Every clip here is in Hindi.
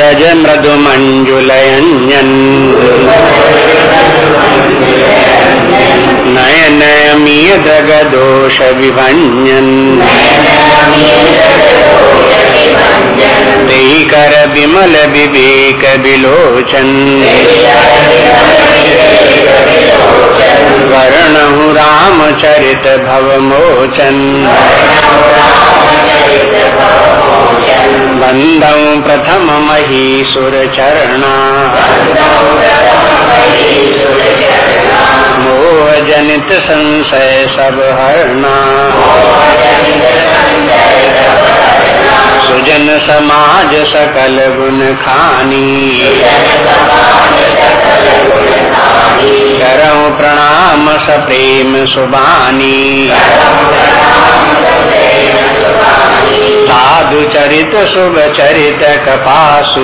रज मृदु मंजुलयंजन नयन अमीय दग दोष विभंजन कर विमल विवेक विलोचन वर्णहु रामचरित भवमोचन बंदौ प्रथम महीसुर चरणा मोह जनित संशय सब हरणा। सुजन समाज सकल गुण खानी। करऊँ प्रणाम सप्रेम सुबानी। साधु चरित शुभ चरित कपासु।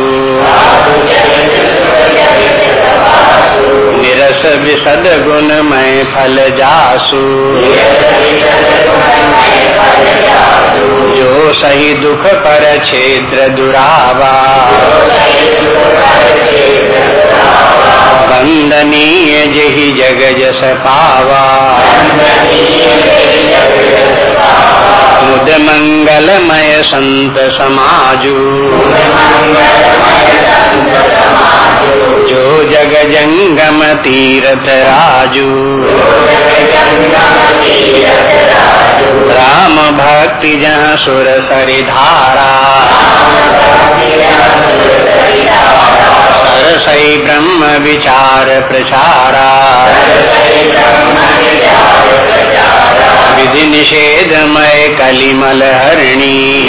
निरस विशद गुण मैं फल जासु। जो सही दुख पर क्षेत्र दुरावा। वंदनीय जही जग जस पावा। मुद मंगलमय संत समाजू। जो जग जंगम तीरथ राजू। राम भक्ति जहाँ सुर सरिधारा। सरसई ब्रह्म विचार प्रचारा। विधि निषेधमय कलिमल हरणी।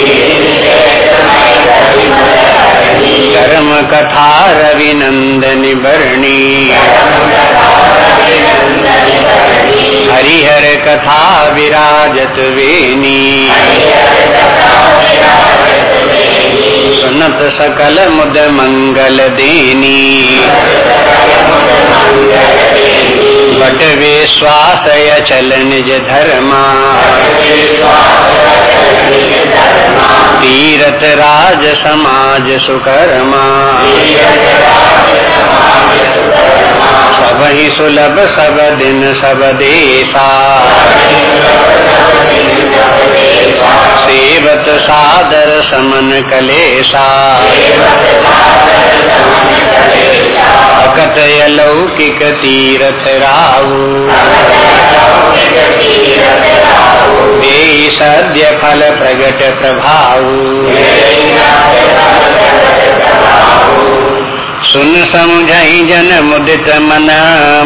कर्म कथा रविनंदन बरणी हरिहर कथा विराजत वेनी सुनत सकल मुद मंगल देनी बट विश्वास अचल निज धर्मा। तीरथ राज समाज सुकर्मा। सब ही सुलभ सब दिन सब देशा। सेवत सादर समन कलेशा। अकत अलौकिक तीरथ राहु। दे सद्य फल प्रगट प्रभाव सुन समझई जन मुदित मन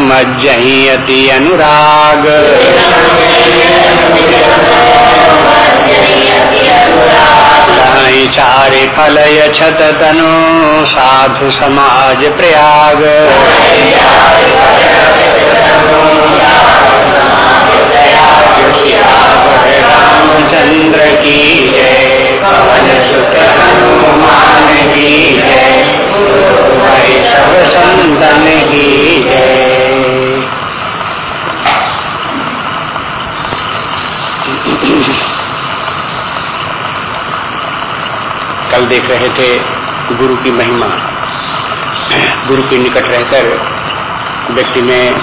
मज्जही अति अनुराग। चारे फल छत तनु साधु समाज प्रयाग। रामचंद्र की जय। देख रहे थे गुरु की महिमा। गुरु के निकट रहकर व्यक्ति में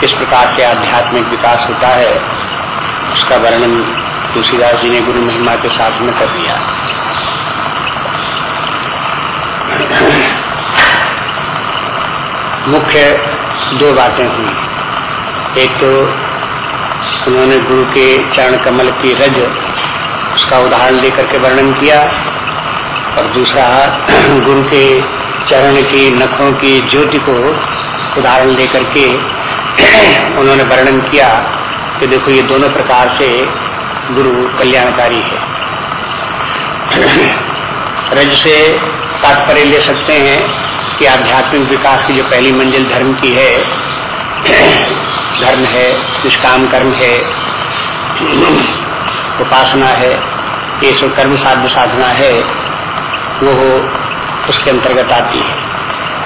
किस प्रकार से आध्यात्मिक विकास होता है, उसका वर्णन तुलसीदास जी ने गुरु महिमा के साथ में कर दिया। मुख्य दो बातें हुई। एक तो उन्होंने गुरु के चरण कमल की रज, उसका उदाहरण लेकर के वर्णन किया। और दूसरा, गुरु के चरण की, नखों की ज्योति को उदाहरण लेकर के उन्होंने वर्णन किया कि देखो, ये दोनों प्रकार से गुरु कल्याणकारी है। रज से तात्पर्य ले सकते हैं कि आध्यात्मिक विकास की जो पहली मंजिल धर्म की है, धर्म है, निष्काम कर्म है, उपासना है, ये सब कर्म साध्य साधना है वो उसके अंतर्गत आती है।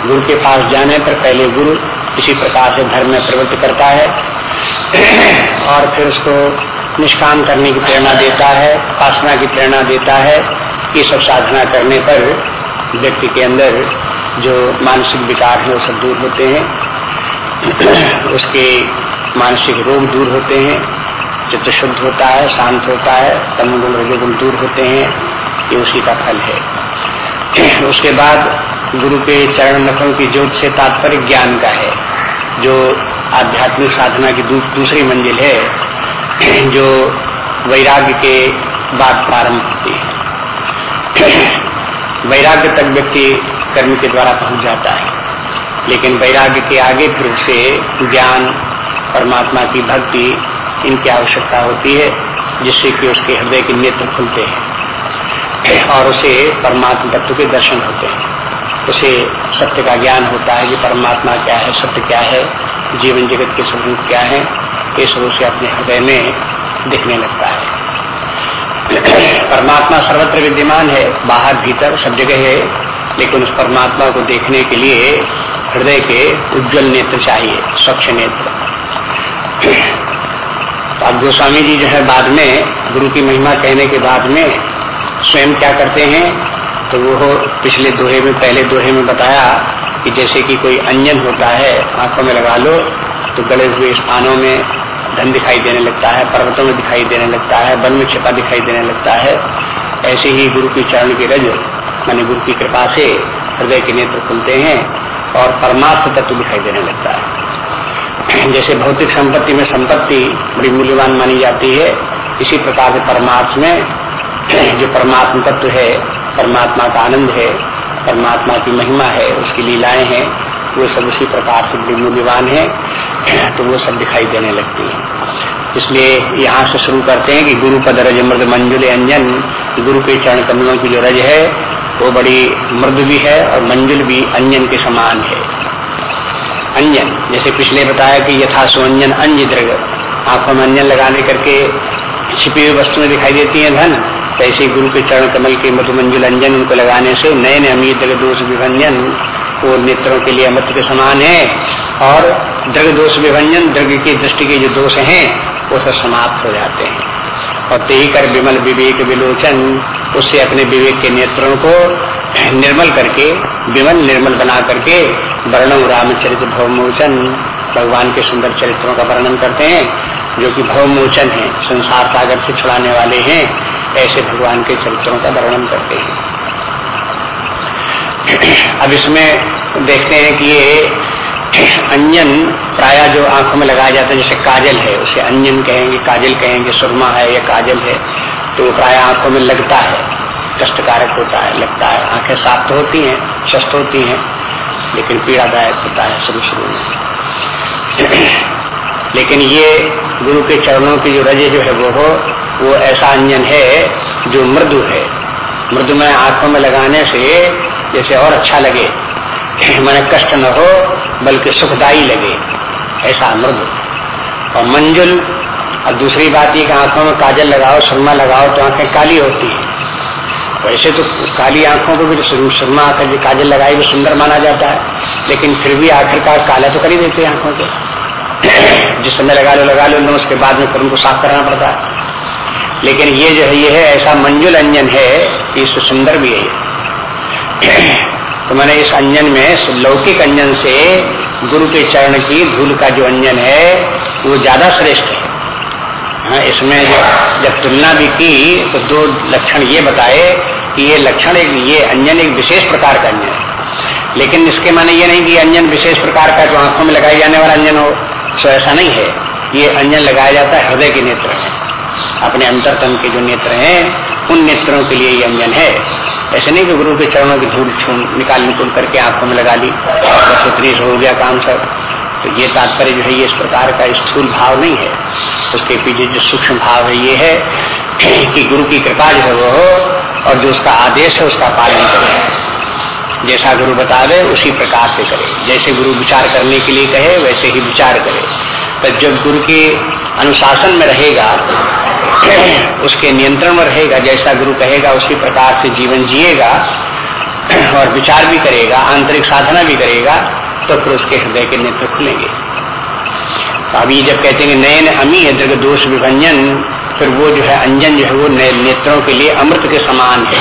गुरु के पास जाने पर पहले गुरु इसी प्रकार से धर्म में प्रवृत्त करता है और फिर उसको निष्काम करने की प्रेरणा देता है, उपासना की प्रेरणा देता है। ये सब साधना करने पर व्यक्ति के अंदर जो मानसिक विकार है, वो सब दूर होते हैं। उसके मानसिक रोग दूर होते हैं। चित्त शुद्ध होता है, शांत होता है तमगुण रजोगुण दूर होते हैं। ये उसी का फल है। उसके बाद गुरु के चरण नखों की ज्योत से तात्पर्य ज्ञान का है। जो आध्यात्मिक साधना की दू, दूसरी मंजिल है जो वैराग्य के बाद प्रारंभ होती है। वैराग्य तक व्यक्ति कर्म के द्वारा पहुँच जाता है। लेकिन वैराग्य के आगे फिर उसे ज्ञान परमात्मा की भक्ति इनकी आवश्यकता होती है जिससे कि उसके हृदय के नेत्र खुलते हैं। और उसे परमात्मा तत्व के दर्शन होते हैं। उसे सत्य का ज्ञान होता है कि परमात्मा क्या है, सत्य क्या है, जीवन जगत के स्वरूप क्या है, ये सब उसे अपने हृदय में दिखने लगता है। परमात्मा सर्वत्र विद्यमान है, बाहर भीतर सब जगह है, लेकिन उस परमात्मा को देखने के लिए हृदय के उज्जवल नेत्र चाहिए, स्वच्छ नेत्र। तो अब गोस्वामी जी जो है बाद में गुरु की महिमा कहने के बाद में स्वयं क्या करते हैं? तो वो पिछले दोहे में, पहले दोहे में बताया कि जैसे कि कोई अंजन होता है, आँखों में लगा लो तो गले हुए स्थानों में धन दिखाई देने लगता है, पर्वतों में दिखाई देने लगता है, वन में छिपा दिखाई देने लगता है। ऐसे ही गुरु की चरण की रज, मानी गुरु की कृपा से हृदय के नेत्र खुलते हैं और परमार्थ तत्व दिखाई देने लगता है। जैसे भौतिक संपत्ति में संपत्ति बड़ी मूल्यवान मानी जाती है, इसी प्रकार से परमार्थ में जो परमात्म तत्व है, परमात्मा का आनंद है, परमात्मा की महिमा है, उसकी लीलाएँ हैं, वो सब उसी प्रकार से मूल्यवान है तो वो सब दिखाई देने लगती है। इसलिए यहाँ से शुरू करते हैं कि गुरु पद रज मृद मंजुल अंजन, गुरु के चरण कमलों की जो रज है, वो बड़ी मृद भी है और मंजुल भी अंजन के समान है। अंजन, जैसे पिछले बताया कि यथा सुअंजन अंज आँखों में अंजन लगाने करके छिपी हुई वस्तुएँ दिखाई देती हैं धन ऐसे गुरु के चरण कमल के मधुमंजुल अंजन उनको लगाने से नए नए अमीर द्रग दोष विभंजन, वो नेत्रों के लिए अमृत के समान है। और द्रग दोष विभंजन द्रग की दृष्टि के जो दोष हैं, वो सब समाप्त हो जाते हैं। और ते कर विमल विवेक विलोचन, उससे अपने विवेक के नेत्रों को निर्मल करके, विमल निर्मल बना करके वर्णम रामचरित भवमोचन, भगवान के सुंदर चरित्रों का वर्णन करते हैं, जो कि भवमोचन है, संसार सागर से छुड़ाने वाले हैं। ऐसे भगवान के चरित्रों का वर्णन करते हैं। अब इसमें देखते हैं कि ये अंजन प्राय जो आँखों में लगाया जाता है, जैसे काजल है, उसे अंजन कहेंगे, काजल कहेंगे, सुरमा है या काजल है तो प्राय आँखों में लगता है, कष्टकारक होता है, लगता है। आँखें साफ़ तो होती हैं, स्वस्थ होती हैं, लेकिन पीड़ादायक होता है शुरू शुरू में। लेकिन ये गुरु के चरणों की जो रजे जो है वो हो, वो ऐसा अंजन है जो मृदु है। मृदु में आँखों में लगाने से जैसे और अच्छा लगे। मैंने कष्ट न हो, बल्कि सुखदायी लगे। ऐसा मृदु। और मंजुल, और दूसरी बात ये कि आँखों में काजल लगाओ, सुरमा लगाओ तो आँखें काली होती है। वैसे तो काली आँखों को भी तो सुरमा आकर काजल लगाई वो सुंदर माना जाता है। लेकिन फिर भी आखिरकार काला तो कर ही देते हैं आँखों के। जिस समय लगा लो लगा लो उसके बाद में फिर उनको साफ़ करना पड़ता। है लेकिन ये जो है, ये है, ऐसा मंजुल अंजन है इससे सुंदर भी है। तो मैंने इस अंजन में लौकिक अंजन से गुरु के चरण की धूल का जो अंजन है, वो ज़्यादा श्रेष्ठ है। हाँ इसमें जब तुलना भी की तो दो लक्षण ये बताए कि ये लक्षण एक, ये अंजन एक विशेष प्रकार का अंजन है। लेकिन इसके माने ये नहीं कि अंजन विशेष प्रकार का जो आँखों में लगाए जाने वाला अंजन हो। सो ऐसा नहीं है। ये अंजन लगाया जाता है हृदय के नेत्र में अपने अंतरतम के जो नेत्र हैं, उन नेत्रों के लिए ये अंजन है। ऐसे नहीं कि गुरु के चरणों की धूल छून, निकाल निकुल करके आँखों में लगा ली, बस हो गया काम सब। तो ये तात्पर्य जो है, ये इस प्रकार का स्थूल भाव नहीं है। उसके पीछे जो सूक्ष्म भाव है, ये है कि गुरु की कृपा जो है वो हो और जो उसका आदेश है, उसका पालन करे। जैसा गुरु बता दे उसी प्रकार से करे। जैसे गुरु विचार करने के लिए कहे, वैसे ही विचार करे। तो जब गुरु के अनुशासन में रहेगा, उसके नियंत्रण में रहेगा, जैसा गुरु कहेगा, उसी प्रकार से जीवन जिएगा, और विचार भी करेगा, आंतरिक साधना भी करेगा तो फिर उसके हृदय के नेत्र खुलेंगे। तो अभी जब कहते हैं नयन अमी है दोष विभंजन, फिर वो जो है अंजन जो है, वो नए नेत्रों के लिए अमृत के समान है।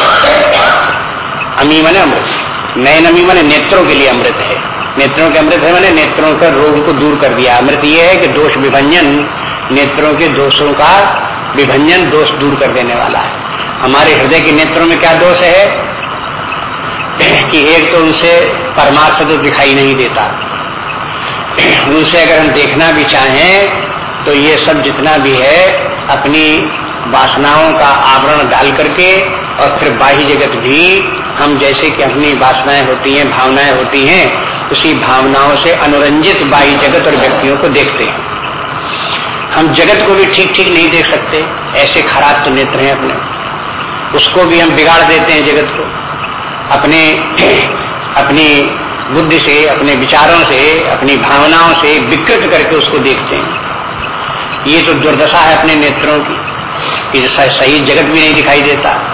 अमी मन अमृत। नयन अमी मन नेत्रों के लिए अमृत है। नेत्रों के अमृत है मैंने नेत्रों का रोग को दूर कर दिया। अमृत ये है कि दोष विभंजन, नेत्रों के दोषों का विभंजन दोष दूर कर देने वाला है। हमारे हृदय के नेत्रों में क्या दोष है? कि एक तो उनसे परमार्थ तो दिखाई नहीं देता। उनसे अगर हम देखना भी चाहें तो ये सब जितना भी है, अपनी वासनाओं का आवरण डाल करके और फिर बाह्य जगत भी हम जैसे कि अपनी वासनाएँ होती हैं, भावनाएँ होती हैं, उसी भावनाओं से अनुरंजित बाह्य जगत और व्यक्तियों को देखते हैं। हम जगत को भी ठीक ठीक नहीं देख सकते, ऐसे खराब तो नेत्र हैं अपने। उसको भी हम बिगाड़ देते हैं जगत को। अपने, अपनी बुद्धि से, अपने विचारों से, अपनी भावनाओं से विकृत करके उसको देखते हैं। ये तो दुर्दशा है अपने नेत्रों की। कि सही जगत भी नहीं दिखाई देता।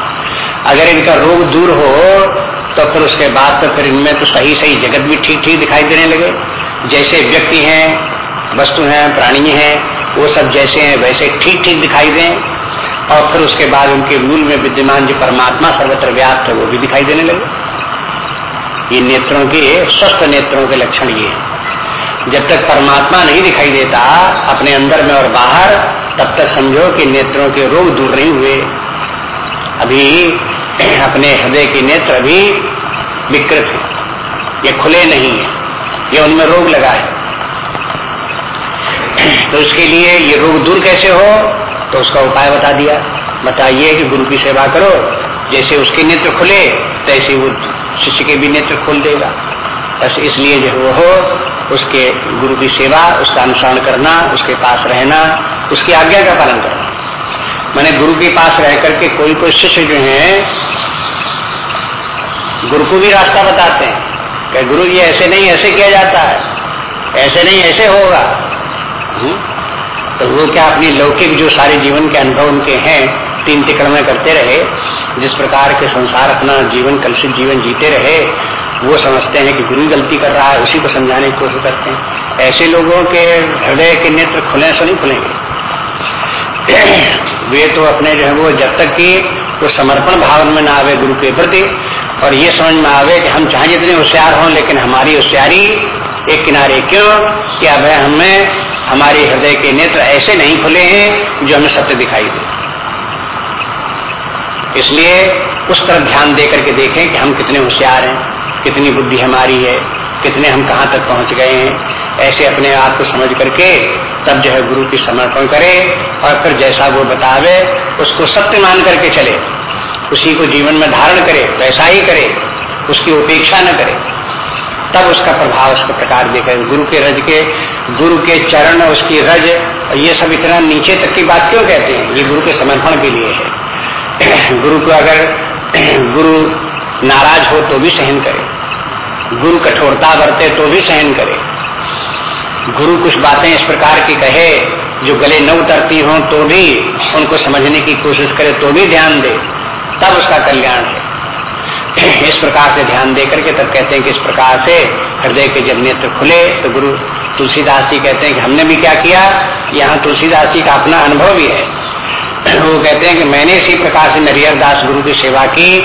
अगर इनका रोग दूर हो तो फिर उसके बाद तो फिर इनमें तो सही सही जगत भी ठीक ठीक दिखाई देने लगे। जैसे व्यक्ति हैं, वस्तु हैं, प्राणी हैं, वो सब जैसे हैं, वैसे ठीक ठीक दिखाई दें। और फिर उसके बाद उनके मूल में विद्यमान जो परमात्मा सर्वत्र व्याप्त है, वो भी दिखाई देने लगे। ये नेत्रों के, स्वस्थ नेत्रों के लक्षण ये है। जब तक परमात्मा नहीं दिखाई देता, अपने अंदर में और बाहर, तब तक समझो कि नेत्रों के रोग दूर नहीं हुए। अभी अपने हृदय के नेत्र भी विकृत है। ये खुले नहीं है। ये उनमें रोग लगा है। तो उसके लिए ये रोग दूर कैसे हो तो उसका उपाय बता दिया। बताइए कि गुरु की सेवा करो, जैसे उसके नेत्र खुले, तैसे वो शिष्य के भी नेत्र खोल देगा। बस इसलिए जो वो हो, उसके गुरु की सेवा, उसका अनुसरण करना, उसके पास रहना, उसकी आज्ञा का पालन करना। मैंने गुरु के पास रह करके कोई कोई शिष्य जो है, गुरु को भी रास्ता बताते हैं। कि गुरु जी, ऐसे नहीं, ऐसे किया जाता है। ऐसे नहीं, ऐसे होगा। हुँ? तो वो क्या अपनी लौकिक जो सारे जीवन के अनुभव उनके हैं, तीन तिकड़ में करते रहे, जिस प्रकार के संसार अपना जीवन, कलुषित जीवन जीते रहे, वो समझते हैं कि गुरु गलती कर रहा है, उसी को समझाने की कोशिश करते हैं। ऐसे लोगों के हृदय के नेत्र खुले से नहीं खुलेंगे। वे तो अपने जो है वो जब तक कि वो तो समर्पण भावन में ना आवे गुरु के प्रति, और ये समझ में आवे कि हम चाहे जितने होशियार हों, लेकिन हमारी होशियारी एक किनारे क्यों? कि अब हमें हमारे हृदय के नेत्र ऐसे नहीं खुले हैं जो हमें सत्य दिखाई दे? इसलिए उस तरफ़ ध्यान दे करके देखें कि हम कितने होशियार हैं, कितनी बुद्धि हमारी है, कितने हम कहाँ तक पहुँच गए हैं ऐसे अपने आप को समझ करके तब जो है गुरु की समर्पण करे और फिर जैसा वो बतावे, उसको सत्य मान करके चले। उसी को जीवन में धारण करे, वैसा ही करे, उसकी उपेक्षा न करे। तब उसका प्रभाव उसके प्रकार देखे। गुरु के रज के, गुरु के चरण उसकी रज, ये सब इतना नीचे तक की बात क्यों कहते हैं? ये गुरु के समर्पण के लिए है। गुरु को अगर गुरु नाराज़ हो तो भी सहन करे। गुरु कठोरता बरते तो भी सहन करे। गुरु कुछ बातें इस प्रकार की कहे, जो गले न उतरती हों तो भी, उनको समझने की कोशिश करे तो भी ध्यान दे, तब उसका कल्याण है। इस प्रकार से ध्यान दे करके तब कहते हैं कि इस प्रकार से हृदय के जब नेत्र खुले तो गुरु तुलसीदास जी कहते हैं कि हमने भी क्या किया? यहाँ तुलसीदास जी का अपना अनुभव भी है। वो कहते हैं कि मैंने इसी प्रकार से नरियर दास गुरु की सेवा की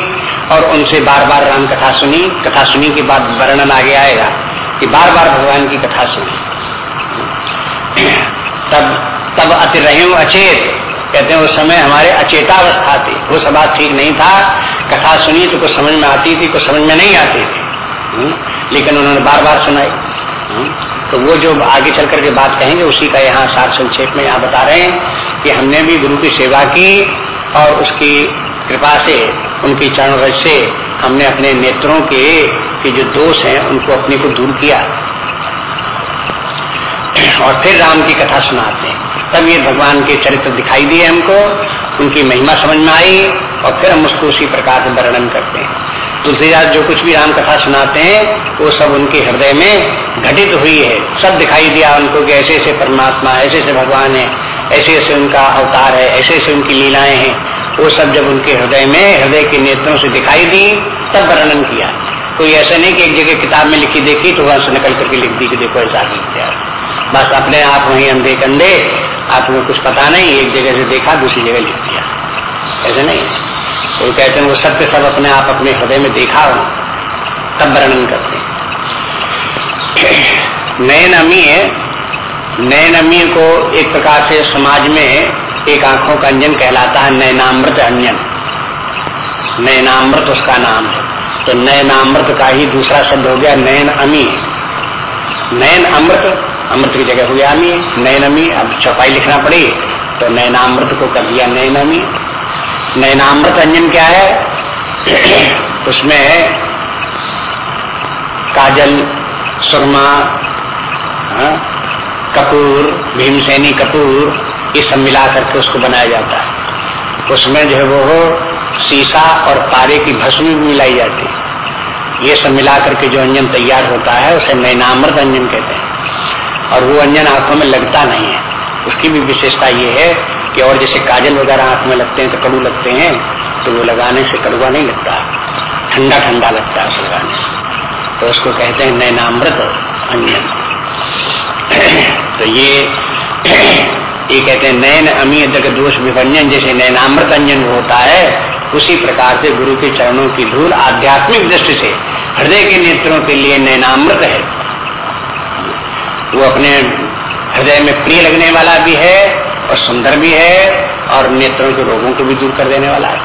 और उनसे बार बार राम कथा सुनी। कथा सुनी के बाद वर्णन आगे आएगा कि बार बार भगवान की कथा सुनी। तब तब अति रहे अचेत। कहते हैं उस समय हमारे अचेतावस्था थी। वो बात ठीक नहीं था। कथा सुनी तो कुछ समझ में आती थी कुछ समझ में नहीं आती थी। हम्म, लेकिन उन्होंने बार बार सुनाई। हम्म, तो वो जो आगे चल करके बात कहेंगे उसी का यहाँ सार संक्षेप में यहाँ बता रहे हैं कि हमने भी गुरु की सेवा की और उसकी कृपा से उनकी चरण से हमने अपने नेत्रों के, के जो दोष हैं उनको अपने को दूर किया। और फिर राम की कथा सुनाते हैं। तब ये भगवान के चरित्र दिखाई दिए हमको, उनकी महिमा समझ में आई और फिर हम उसको उसी प्रकार से वर्णन करते हैं। तुलसीदास जो कुछ भी राम कथा सुनाते हैं, वो सब उनके हृदय में घटित हुई है। सब दिखाई दिया उनको कि ऐसे ऐसे परमात्मा, ऐसे ऐसे भगवान है, ऐसे ऐसे उनका अवतार है, ऐसे ऐसे उनकी लीलाएँ हैं। वो सब जब उनके हृदय में, हृदय के नेत्रों से दिखाई दी, तब वर्णन किया। कोई ऐसा नहीं कि एक जगह किताब में लिखी देखी तो वहाँ से निकल करके लिख दी कि देखो ऐसा ही किया बस अपने आप वहीं अंधे कंधे, आपको कुछ पता नहीं, एक जगह से देखा, दूसरी जगह लिख दिया। ऐसे नहीं। वो कहते हैं, वो सत्य सब अपने आप अपने हृदय में देखा हो, तब वर्णन करते हैं। नयन अमी है नयन को एक प्रकार से समाज में एक आँखों का अंजन कहलाता है, नयनामृत अंजन। नयनामृत उसका नाम है। तो नयनामृत का ही दूसरा शब्द हो गया नयन अमी नयन अमृत अमृत की जगह हो गया अमी नयन अमी अब चौपाई लिखना पड़ी तो नयनामृत को कर दिया नयन अमी नयनामृत अंजन क्या है? उसमें काजल सुरमा हाँ, कपूर भीमसेनी कपूर ये सब मिला करके उसको बनाया जाता है। उसमें जो है वो शीशा और पारे की भस्म भी मिलाई जाती है। ये सब मिला करके जो अंजन तैयार होता है उसे नयनामृत अंजन कहते हैं। और वो अंजन आँखों में लगता नहीं है। उसकी भी विशेषता ये है कि और जैसे काजल वगैरह आँख में लगते हैं तो कड़ू लगते हैं तो वो लगाने से कड़ुआ नहीं लगता। ठंडा ठंडा लगता है लगाने से। तो उसको कहते हैं नैनामृत अंजन तो ये ये कहते हैं नयन अमी दग दोष विभंजन जैसे नैनामृत अंजन होता है, उसी प्रकार से गुरु के चरणों की धूल आध्यात्मिक दृष्टि से हृदय के नेत्रों के लिए नैनामृत है। वो अपने हृदय में प्रिय लगने वाला भी है और सुंदर भी है और नेत्रों के रोगों को भी दूर कर देने वाला है।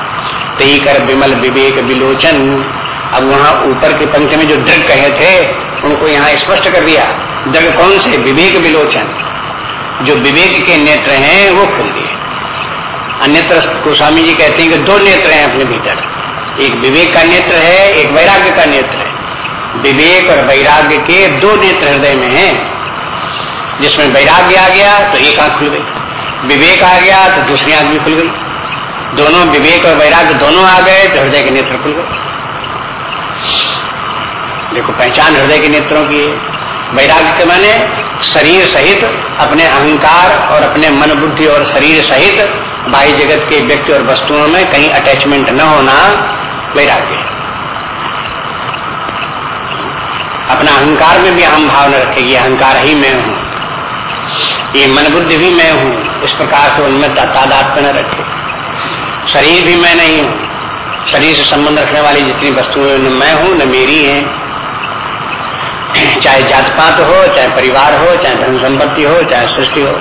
तही कर विमल, विवेक, विलोचन, अब वहाँ ऊपर के पंक्ति में जो दृग कहे थे, उनको यहाँ स्पष्ट कर दिया दृग कौन से? विवेक, विलोचन। जो विवेक के नेत्र हैं, वो खुल गए। अन्यत्र गोस्वामी जी कहते हैं कि दो नेत्र हैं अपने भीतर। एक विवेक का नेत्र है, एक वैराग्य का नेत्र है। विवेक और वैराग्य के दो नेत्र हृदय में हैं। जिसमें वैराग्य आ गया तो एक आँख खुल गई। विवेक आ गया तो दूसरी आँख भी खुल गई। दोनों विवेक और वैराग्य दोनों आ गए तो हृदय के नेत्र खुल गए। देखो, पहचान हृदय के नेत्रों की है। वैराग्य के माने शरीर सहित अपने अहंकार और अपने मन बुद्धि और शरीर सहित बाह्य जगत के व्यक्ति और वस्तुओं में कहीं अटैचमेंट न होना वैराग्य अपना अहंकार में भी अहम भाव न रखेगी, अहंकार ही मैं हूँ। ये मन बुद्धि भी मैं हूँ, इस प्रकार से उनमें तादात्म्य रखे। शरीर भी मैं नहीं हूँ, शरीर से संबंध रखने वाली जितनी वस्तुएँ न मैं हूँ, न मेरी है। चाहे जात पात हो, चाहे परिवार हो, चाहे धन संपत्ति हो, चाहे सृष्टि हो,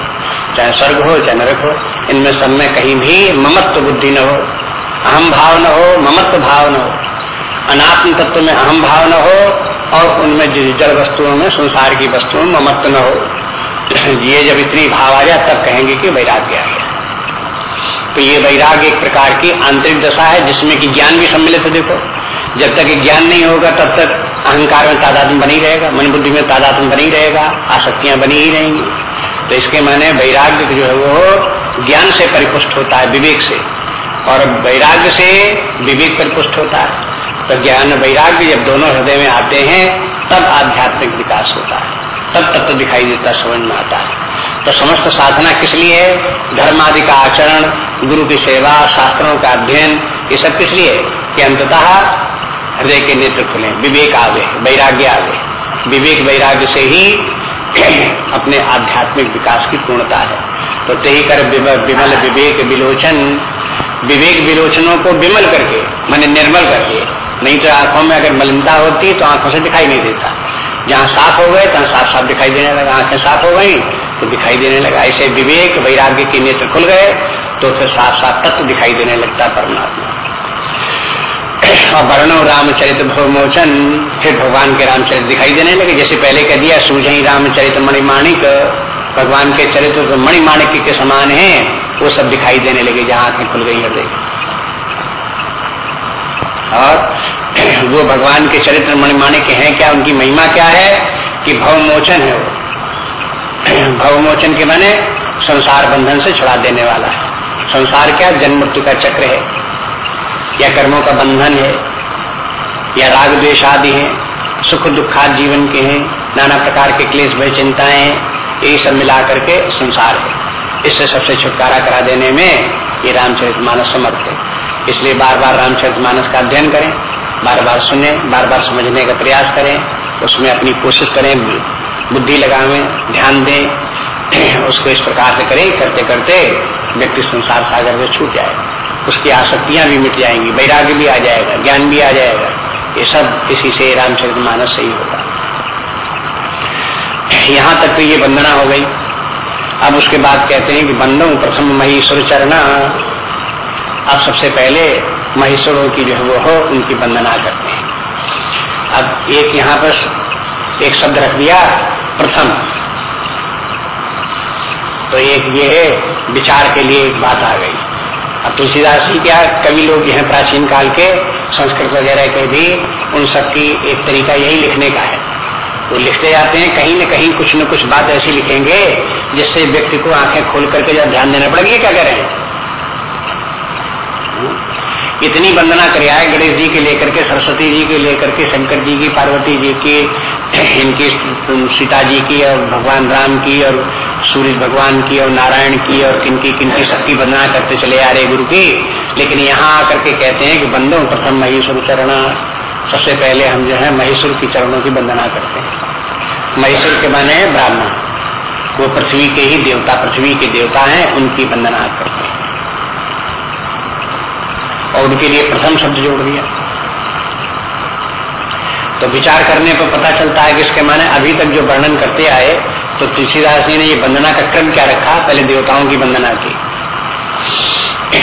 चाहे स्वर्ग हो, चाहे नरक हो, इनमें सब में कहीं भी ममत्व बुद्धि न हो, अहम भाव न हो, ममत्व भाव न हो। अनात्म तत्व में अहम भाव न हो, और उनमें जड़ वस्तुओं में, संसार की वस्तुओं में ममत्व न हो। ये जब इतनी भाव आ जाए, तब कहेंगे कि वैराग्य आ गया। तो ये वैराग्य एक प्रकार की आंतरिक दशा है, जिसमें कि ज्ञान भी सम्मिलित है। देखो, जब तक ज्ञान नहीं होगा, तब तक अहंकार में तादात्म बनी रहेगा मन बुद्धि में तादात्म बनी रहेगा, आसक्तियाँ बनी ही रहेंगी। तो इसके माने वैराग्य जो है, वो ज्ञान से परिपुष्ट होता है, विवेक से। और वैराग्य से विवेक परिपुष्ट होता है। तो ज्ञान वैराग्य जब दोनों हृदय में आते हैं, तब आध्यात्मिक विकास होता है। तब तत्व तो दिखाई देता, समझ में आता है। तो समस्त साधना किस लिए है? धर्म आदि का आचरण, गुरु की सेवा, शास्त्रों का अध्ययन, ये सब किस लिए कि अंततः हृदय के नेत्र खुले विवेक आगे वैराग्य आगे विवेक वैराग्य से ही अपने आध्यात्मिक विकास की पूर्णता है। तो तही कर विमल विवेक विलोचन, विवेक विलोचनों को विमल करके, मैंने निर्मल करके, नहीं तो आँखों में अगर मलिनता होती तो आँखों से दिखाई नहीं देता। जहाँ साफ़ हो गए, तहाँ साफ़ साफ़ दिखाई देने लगा। आँखें साफ़ हो गई तो दिखाई देने लगा। ऐसे विवेक वैराग्य के नेत्र खुल गए तो फिर साफ़ साफ़ तत्व दिखाई देने लगता परमात्मा। और वर्णो रामचरित भवमोचन फिर भगवान के रामचरित दिखाई देने लगे। जैसे पहले कह दिया सूझई रामचरित मणिमाणिक। भगवान के चरित्र तो मणिमाणिक के समान है, वो सब दिखाई देने लगे, जहाँ आँखें खुल गई हृदय और वो भगवान के चरित्र मणिमाने के हैं। क्या उनकी महिमा क्या है? कि भवमोचन है वो। भवमोचन के माने संसार बंधन से छुड़ा देने वाला है। संसार क्या? जन्म मृत्यु का चक्र है। या कर्मों का बंधन है। या राग द्वेश आदि है। सुख दुखाद जीवन के हैं। नाना प्रकार के क्लेश, भय, चिंताएँ यही सब मिला करके संसार है। इससे सबसे छुटकारा करा देने में ये रामचरित मानस समर्थ है। इसलिए बार बार रामचरित मानस का अध्ययन करें। बार बार सुने बार बार समझने का प्रयास करें, उसमें अपनी कोशिश करें, बुद्धि लगावे, ध्यान दें, उसको इस प्रकार से करें करते करते व्यक्ति संसार सागर से छूट जाएगा उसकी आसक्तियाँ भी मिट जाएँगी, वैराग्य भी आ जाएगा, ज्ञान भी आ जाएगा। ये सब इसी से रामचरित मानस से ही होगा यहाँ तक तो ये वंदना हो गई। अब उसके बाद कहते हैं कि बंदो प्रथम महेश्वर चरणा अब सबसे पहले महेश्वरों की जो है वो हो, उनकी वंदना करते हैं। अब एक यहाँ पर एक शब्द रख दिया, प्रथम। तो एक ये है, विचार के लिए एक बात आ गई। अब तुलसीदास जी क्या कवि लोग है प्राचीन काल के, संस्कृत वगैरह के भी, उन सबकी एक तरीका यही लिखने का है। वो लिखते जाते हैं, कहीं न कहीं कुछ न कुछ बात ऐसी लिखेंगे, जिससे व्यक्ति को आँखें खोल करके जब ध्यान देना पड़ेगा, क्या कह रहे हैं? इतनी वंदना क्रियाएँ गणेश जी के लेकर के, सरस्वती जी के लेकर के, शंकर जी की, पार्वती जी की, इनकी, सीता जी की, और भगवान राम की, और सूर्य भगवान की, और नारायण की, और किनकी किनकी शक्ति वंदना करते चले आ रहे गुरु की। लेकिन यहाँ आकर के कहते हैं कि बंदो, प्रथम महेश्वर चरण, सबसे पहले हम जो है महेश्वर की चरणों की वंदना करते हैं। महेश्वर के माने ब्राह्मण। वो पृथ्वी के ही देवता, पृथ्वी के देवता हैं, उनकी वंदना करते हैं। और उनके लिए प्रथम शब्द जोड़ दिया। तो विचार करने पर पता चलता है कि इसके माने अभी तक जो वर्णन करते आए तो तुलसीदास जी ने ये वंदना का क्रम क्या रखा? पहले देवताओं की वंदना की।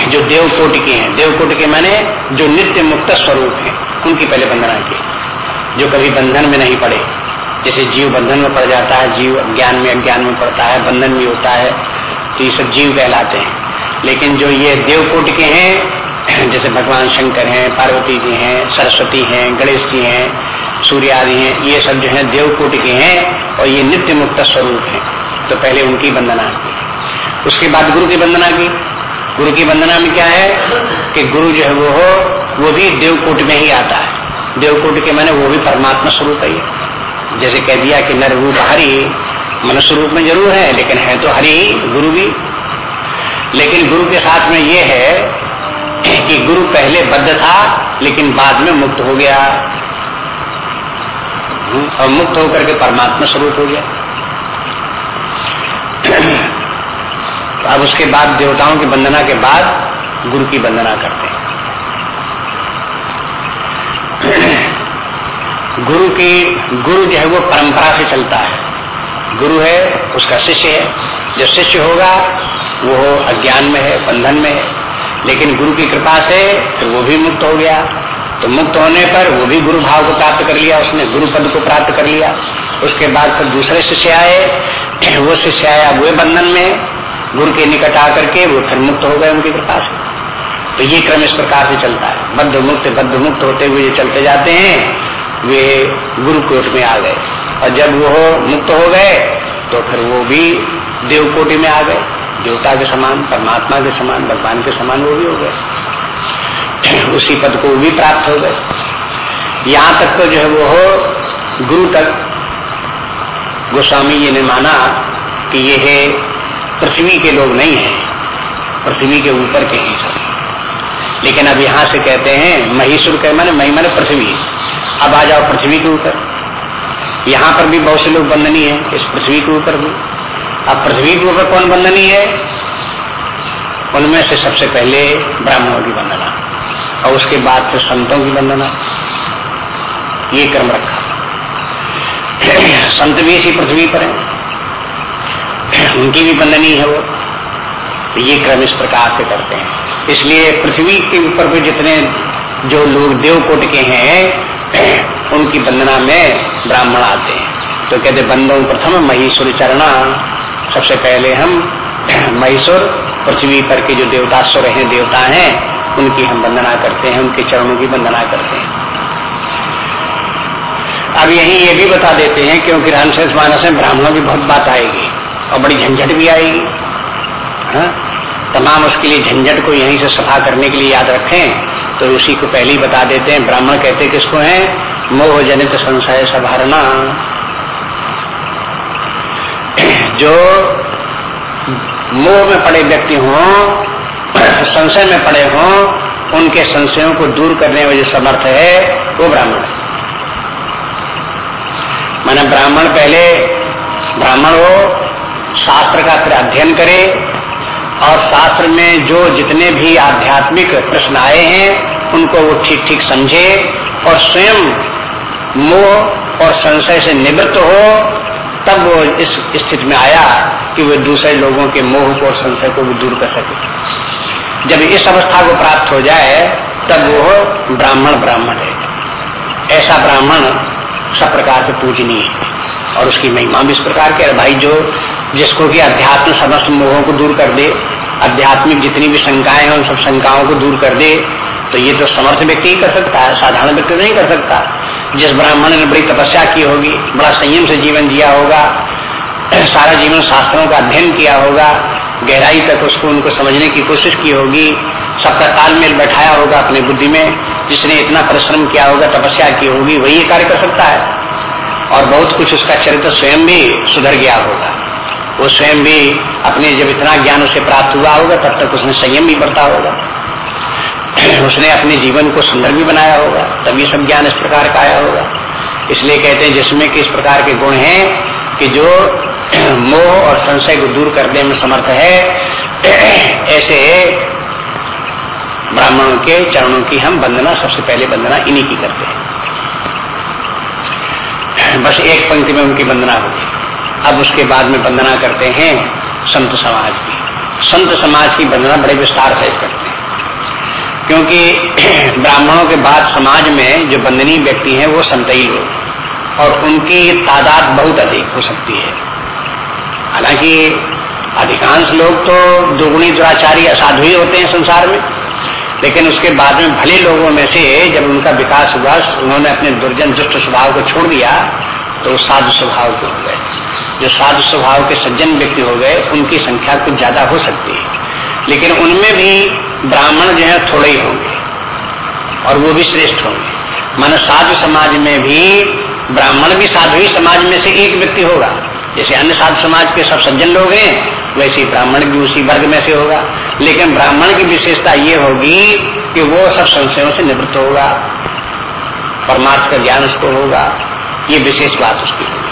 जो देवकोट के हैं देवकोट के माने जो नित्य मुक्त स्वरूप हैं, उनकी पहले वंदना की। जो कभी बंधन में नहीं पड़े। जैसे जीव बंधन में पड़ जाता है, जीव ज्ञान में अज्ञान में पड़ता है, बंधन भी होता है तो ये सब जीव कहलाते हैं। लेकिन जो ये देवकोट के हैं जैसे भगवान शंकर हैं, पार्वती जी हैं, सरस्वती हैं, गणेश जी हैं, सूर्य आदि हैं, ये सब जो है देवकूट के हैं और ये नित्य मुक्त स्वरूप हैं। तो पहले उनकी वंदना की। उसके बाद गुरु की वंदना की। गुरु की वंदना में क्या है कि गुरु जो है वो हो, वो भी देवकूट में ही आता है। देवकूट के मैंने वो भी परमात्मा स्वरूप है जैसे कह दिया कि नर रूप हरि मनुष्य रूप में ज़रूर है, लेकिन है तो हरि, गुरु भी। लेकिन गुरु के साथ में ये है कि गुरु पहले बद्ध था, लेकिन बाद में मुक्त हो गया। और मुक्त होकर के परमात्मा स्वरूप हो गया। तो अब उसके बाद देवताओं की वंदना के बाद गुरु की वंदना करते हैं। गुरु की, गुरु जो है वो परंपरा से चलता है। गुरु है, उसका शिष्य है। जो शिष्य होगा, वो अज्ञान में है, बंधन में है। लेकिन गुरु की कृपा से तो वो भी मुक्त हो गया। तो मुक्त होने पर वो भी गुरु भाव को प्राप्त कर लिया, उसने गुरु पद को प्राप्त कर लिया। उसके बाद फिर दूसरे शिष्य आए, वो शिष्य आया वो बंधन में, गुरु के निकट आकर के वो फिर मुक्त हो गए उनकी कृपा से। तो ये क्रम इस प्रकार से चलता है। बद्ध मुक्त बद्ध मुक्त होते हुए चलते जाते हैं, वे गुरुकोट में आ गए। और जब वो मुक्त हो गए तो फिर वो भी देवकोटि में आ गए। देवता के समान, परमात्मा के समान, भगवान के समान वो भी हो गए। उसी पद को भी प्राप्त हो गए। यहाँ तक तो जो है वो हो, गुरु तक। गोस्वामी जी ने माना कि ये है, पृथ्वी के लोग नहीं है। पृथ्वी के ऊपर के ही सब। लेकिन अब यहाँ से कहते हैं, महीसुर कह माने, मही माने पृथ्वी। अब आ जाओ पृथ्वी के ऊपर। यहाँ पर भी बहुत से लोग बंधनी है, इस पृथ्वी के ऊपर भी। अब पृथ्वी के ऊपर कौन बंदनी है? उनमें से सबसे पहले ब्राह्मणों की वंदना और उसके बाद फिर संतों की वंदना ये क्रम रखा। संत भी इसी पृथ्वी पर है। उनकी भी बंदनी है वो। तो ये क्रम इस प्रकार से करते हैं। इसलिए पृथ्वी के ऊपर भी जितने जो लोग देवकोट के हैं, उनकी वंदना में ब्राह्मण आते हैं। तो कहते बंदों प्रथम महेश्वरी चरणा सबसे पहले हम मैसूर, पृथ्वी पर के जो देवतास्वर हैं देवता हैं, उनकी हम वंदना करते हैं, उनके चरणों की वंदना करते हैं। अब यही ये भी बता देते हैं, क्योंकि रामशेष मानस में ब्राह्मणों की बहुत बात आएगी, और बड़ी झंझट भी आएगी। हा? तमाम उसके लिए झंझट को यहीं से सफ़ा करने के लिए याद रखें तो उसी को पहले ही बता देते हैं। ब्राह्मण कहते किसको है? मोह जनित संशय सभारना जो मोह में पड़े व्यक्ति हों, संशय में पड़े हों, उनके संशयों को दूर करने में जो समर्थ है, वो ब्राह्मण है। मैंने ब्राह्मण पहले ब्राह्मण हो, शास्त्र का फिर अध्ययन करे, और शास्त्र में जो जितने भी आध्यात्मिक प्रश्न आए हैं, उनको वो ठीक ठीक समझे, और स्वयं मोह और संशय से निवृत्त हो तब वो इस स्थिति में आया कि वो दूसरे लोगों के मोह को और संशय को भी दूर कर सके। जब इस अवस्था को प्राप्त हो जाए, तब वो ब्राह्मण ब्राह्मण है। ऐसा ब्राह्मण सब प्रकार से पूजनीय है और उसकी महिमा भी इस प्रकार के भाई, जो जिसको कि अध्यात्म समस्त मोहों को दूर कर दे आध्यात्मिक जितनी भी शंकाएँ हैं, उन सब शंकाओं को दूर कर दे तो ये तो समर्थ व्यक्ति ही कर सकता है, साधारण व्यक्ति नहीं कर सकता। जिस ब्राह्मण ने बड़ी तपस्या की होगी, बड़ा संयम से जीवन जिया होगा, सारा जीवन शास्त्रों का अध्ययन किया होगा, गहराई तक उसको उनको समझने की कोशिश की होगी, सबका तालमेल बैठाया होगा अपनी बुद्धि में, जिसने इतना परिश्रम किया होगा, तपस्या की होगी, वही कार्य कर सकता है। और बहुत कुछ उसका चरित्र स्वयं भी सुधर गया होगा। वो स्वयं भी अपने जब इतना ज्ञान उसे प्राप्त हुआ होगा, तब तक उसने संयम भी बरता होगा। उसने अपने जीवन को सुंदर भी बनाया होगा तभी सब ज्ञान इस प्रकार का आया होगा। इसलिए कहते हैं, जिसमें कि इस प्रकार के गुण हैं कि जो मोह और संशय को दूर करने में समर्थ है, ऐसे ब्राह्मणों के चरणों की हम वंदना, सबसे पहले वंदना इन्हीं की करते हैं। बस एक पंक्ति में उनकी वंदना होगी अब उसके बाद में वंदना करते हैं संत समाज की। संत समाज की वंदना बड़े विस्तार से करते हैं। क्योंकि ब्राह्मणों के बाद समाज में जो बंदनीय व्यक्ति हैं, वो संतई लोग और उनकी तादाद बहुत अधिक हो सकती है। हालाँकि अधिकांश लोग तो दुगुणी दुराचारी, असाधु ही होते हैं संसार में, लेकिन उसके बाद में भले लोगों में से जब उनका विकास हुआ, उन्होंने अपने दुर्जन दुष्ट स्वभाव को छोड़ दिया तो साधु स्वभाव के हो गए। जो साधु स्वभाव के सज्जन व्यक्ति हो गए, उनकी संख्या कुछ ज़्यादा हो सकती है। लेकिन उनमें भी ब्राह्मण जो है थोड़े ही होंगे और वो भी श्रेष्ठ होंगे। मन साधु समाज में भी ब्राह्मण भी साधु ही समाज में से एक व्यक्ति होगा। जैसे अन्य साधु समाज के सब सज्जन लोग हैं वैसे ब्राह्मण भी उसी वर्ग में से होगा। लेकिन ब्राह्मण की विशेषता ये होगी कि वो सब संशयों से निवृत्त होगा। परमार्थ का ज्ञान उसको होगा। ये विशेष बात उसकी होगी।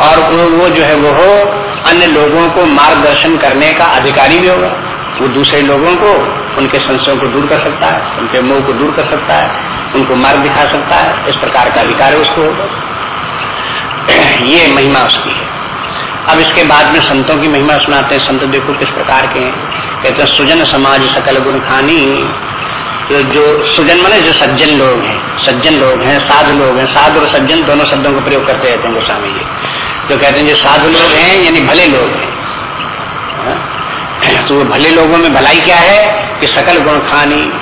और वो, वो जो है वो अन्य लोगों को मार्गदर्शन करने का अधिकारी भी होगा। वो दूसरे लोगों को, उनके संशयों को दूर कर सकता है, उनके मोह को दूर कर सकता है, उनको मार्ग दिखा सकता है, इस प्रकार का अधिकार है उसको। होगा ये महिमा उसकी है। अब इसके बाद में संतों की महिमा सुनाते हैं। संत देखो किस प्रकार के हैं। कहते हैं, सुजन समाज सकल गुण खानी। तो जो सुजन माने जो सज्जन लोग हैं, सज्जन लोग हैं, साधु लोग हैं। साधु और सज्जन दोनों शब्दों का प्रयोग करते रहते हैं गोस्वामी जी। जो कहते हैं, जो साधु लोग हैं, यानी भले लोग हैं? तो भले लोगों में भलाई क्या है कि सकल गुण खानी,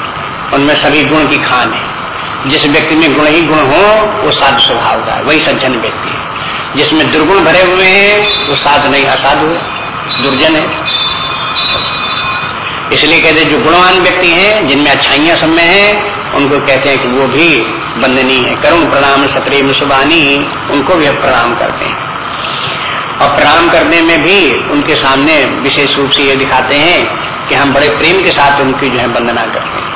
उनमें सभी गुण की खान है। जिस व्यक्ति में गुण ही गुण हो, वो साधु स्वभाव का वही सज्जन व्यक्ति है। जिसमें दुर्गुण भरे हुए हैं, वो साधु नहीं, असाधु है, दुर्जन है। इसलिए कहते जो गुणवान व्यक्ति हैं, जिनमें अच्छाइयाँ सब में है, उनको कहते हैं कि वो भी बंदनी है। करुण प्रणाम सप्रेम सुबानी उनको भी प्रणाम करते हैं। और प्रणाम करने में भी उनके सामने विशेष रूप से ये दिखाते हैं कि हम बड़े प्रेम के साथ उनकी जो है वंदना करते हैं।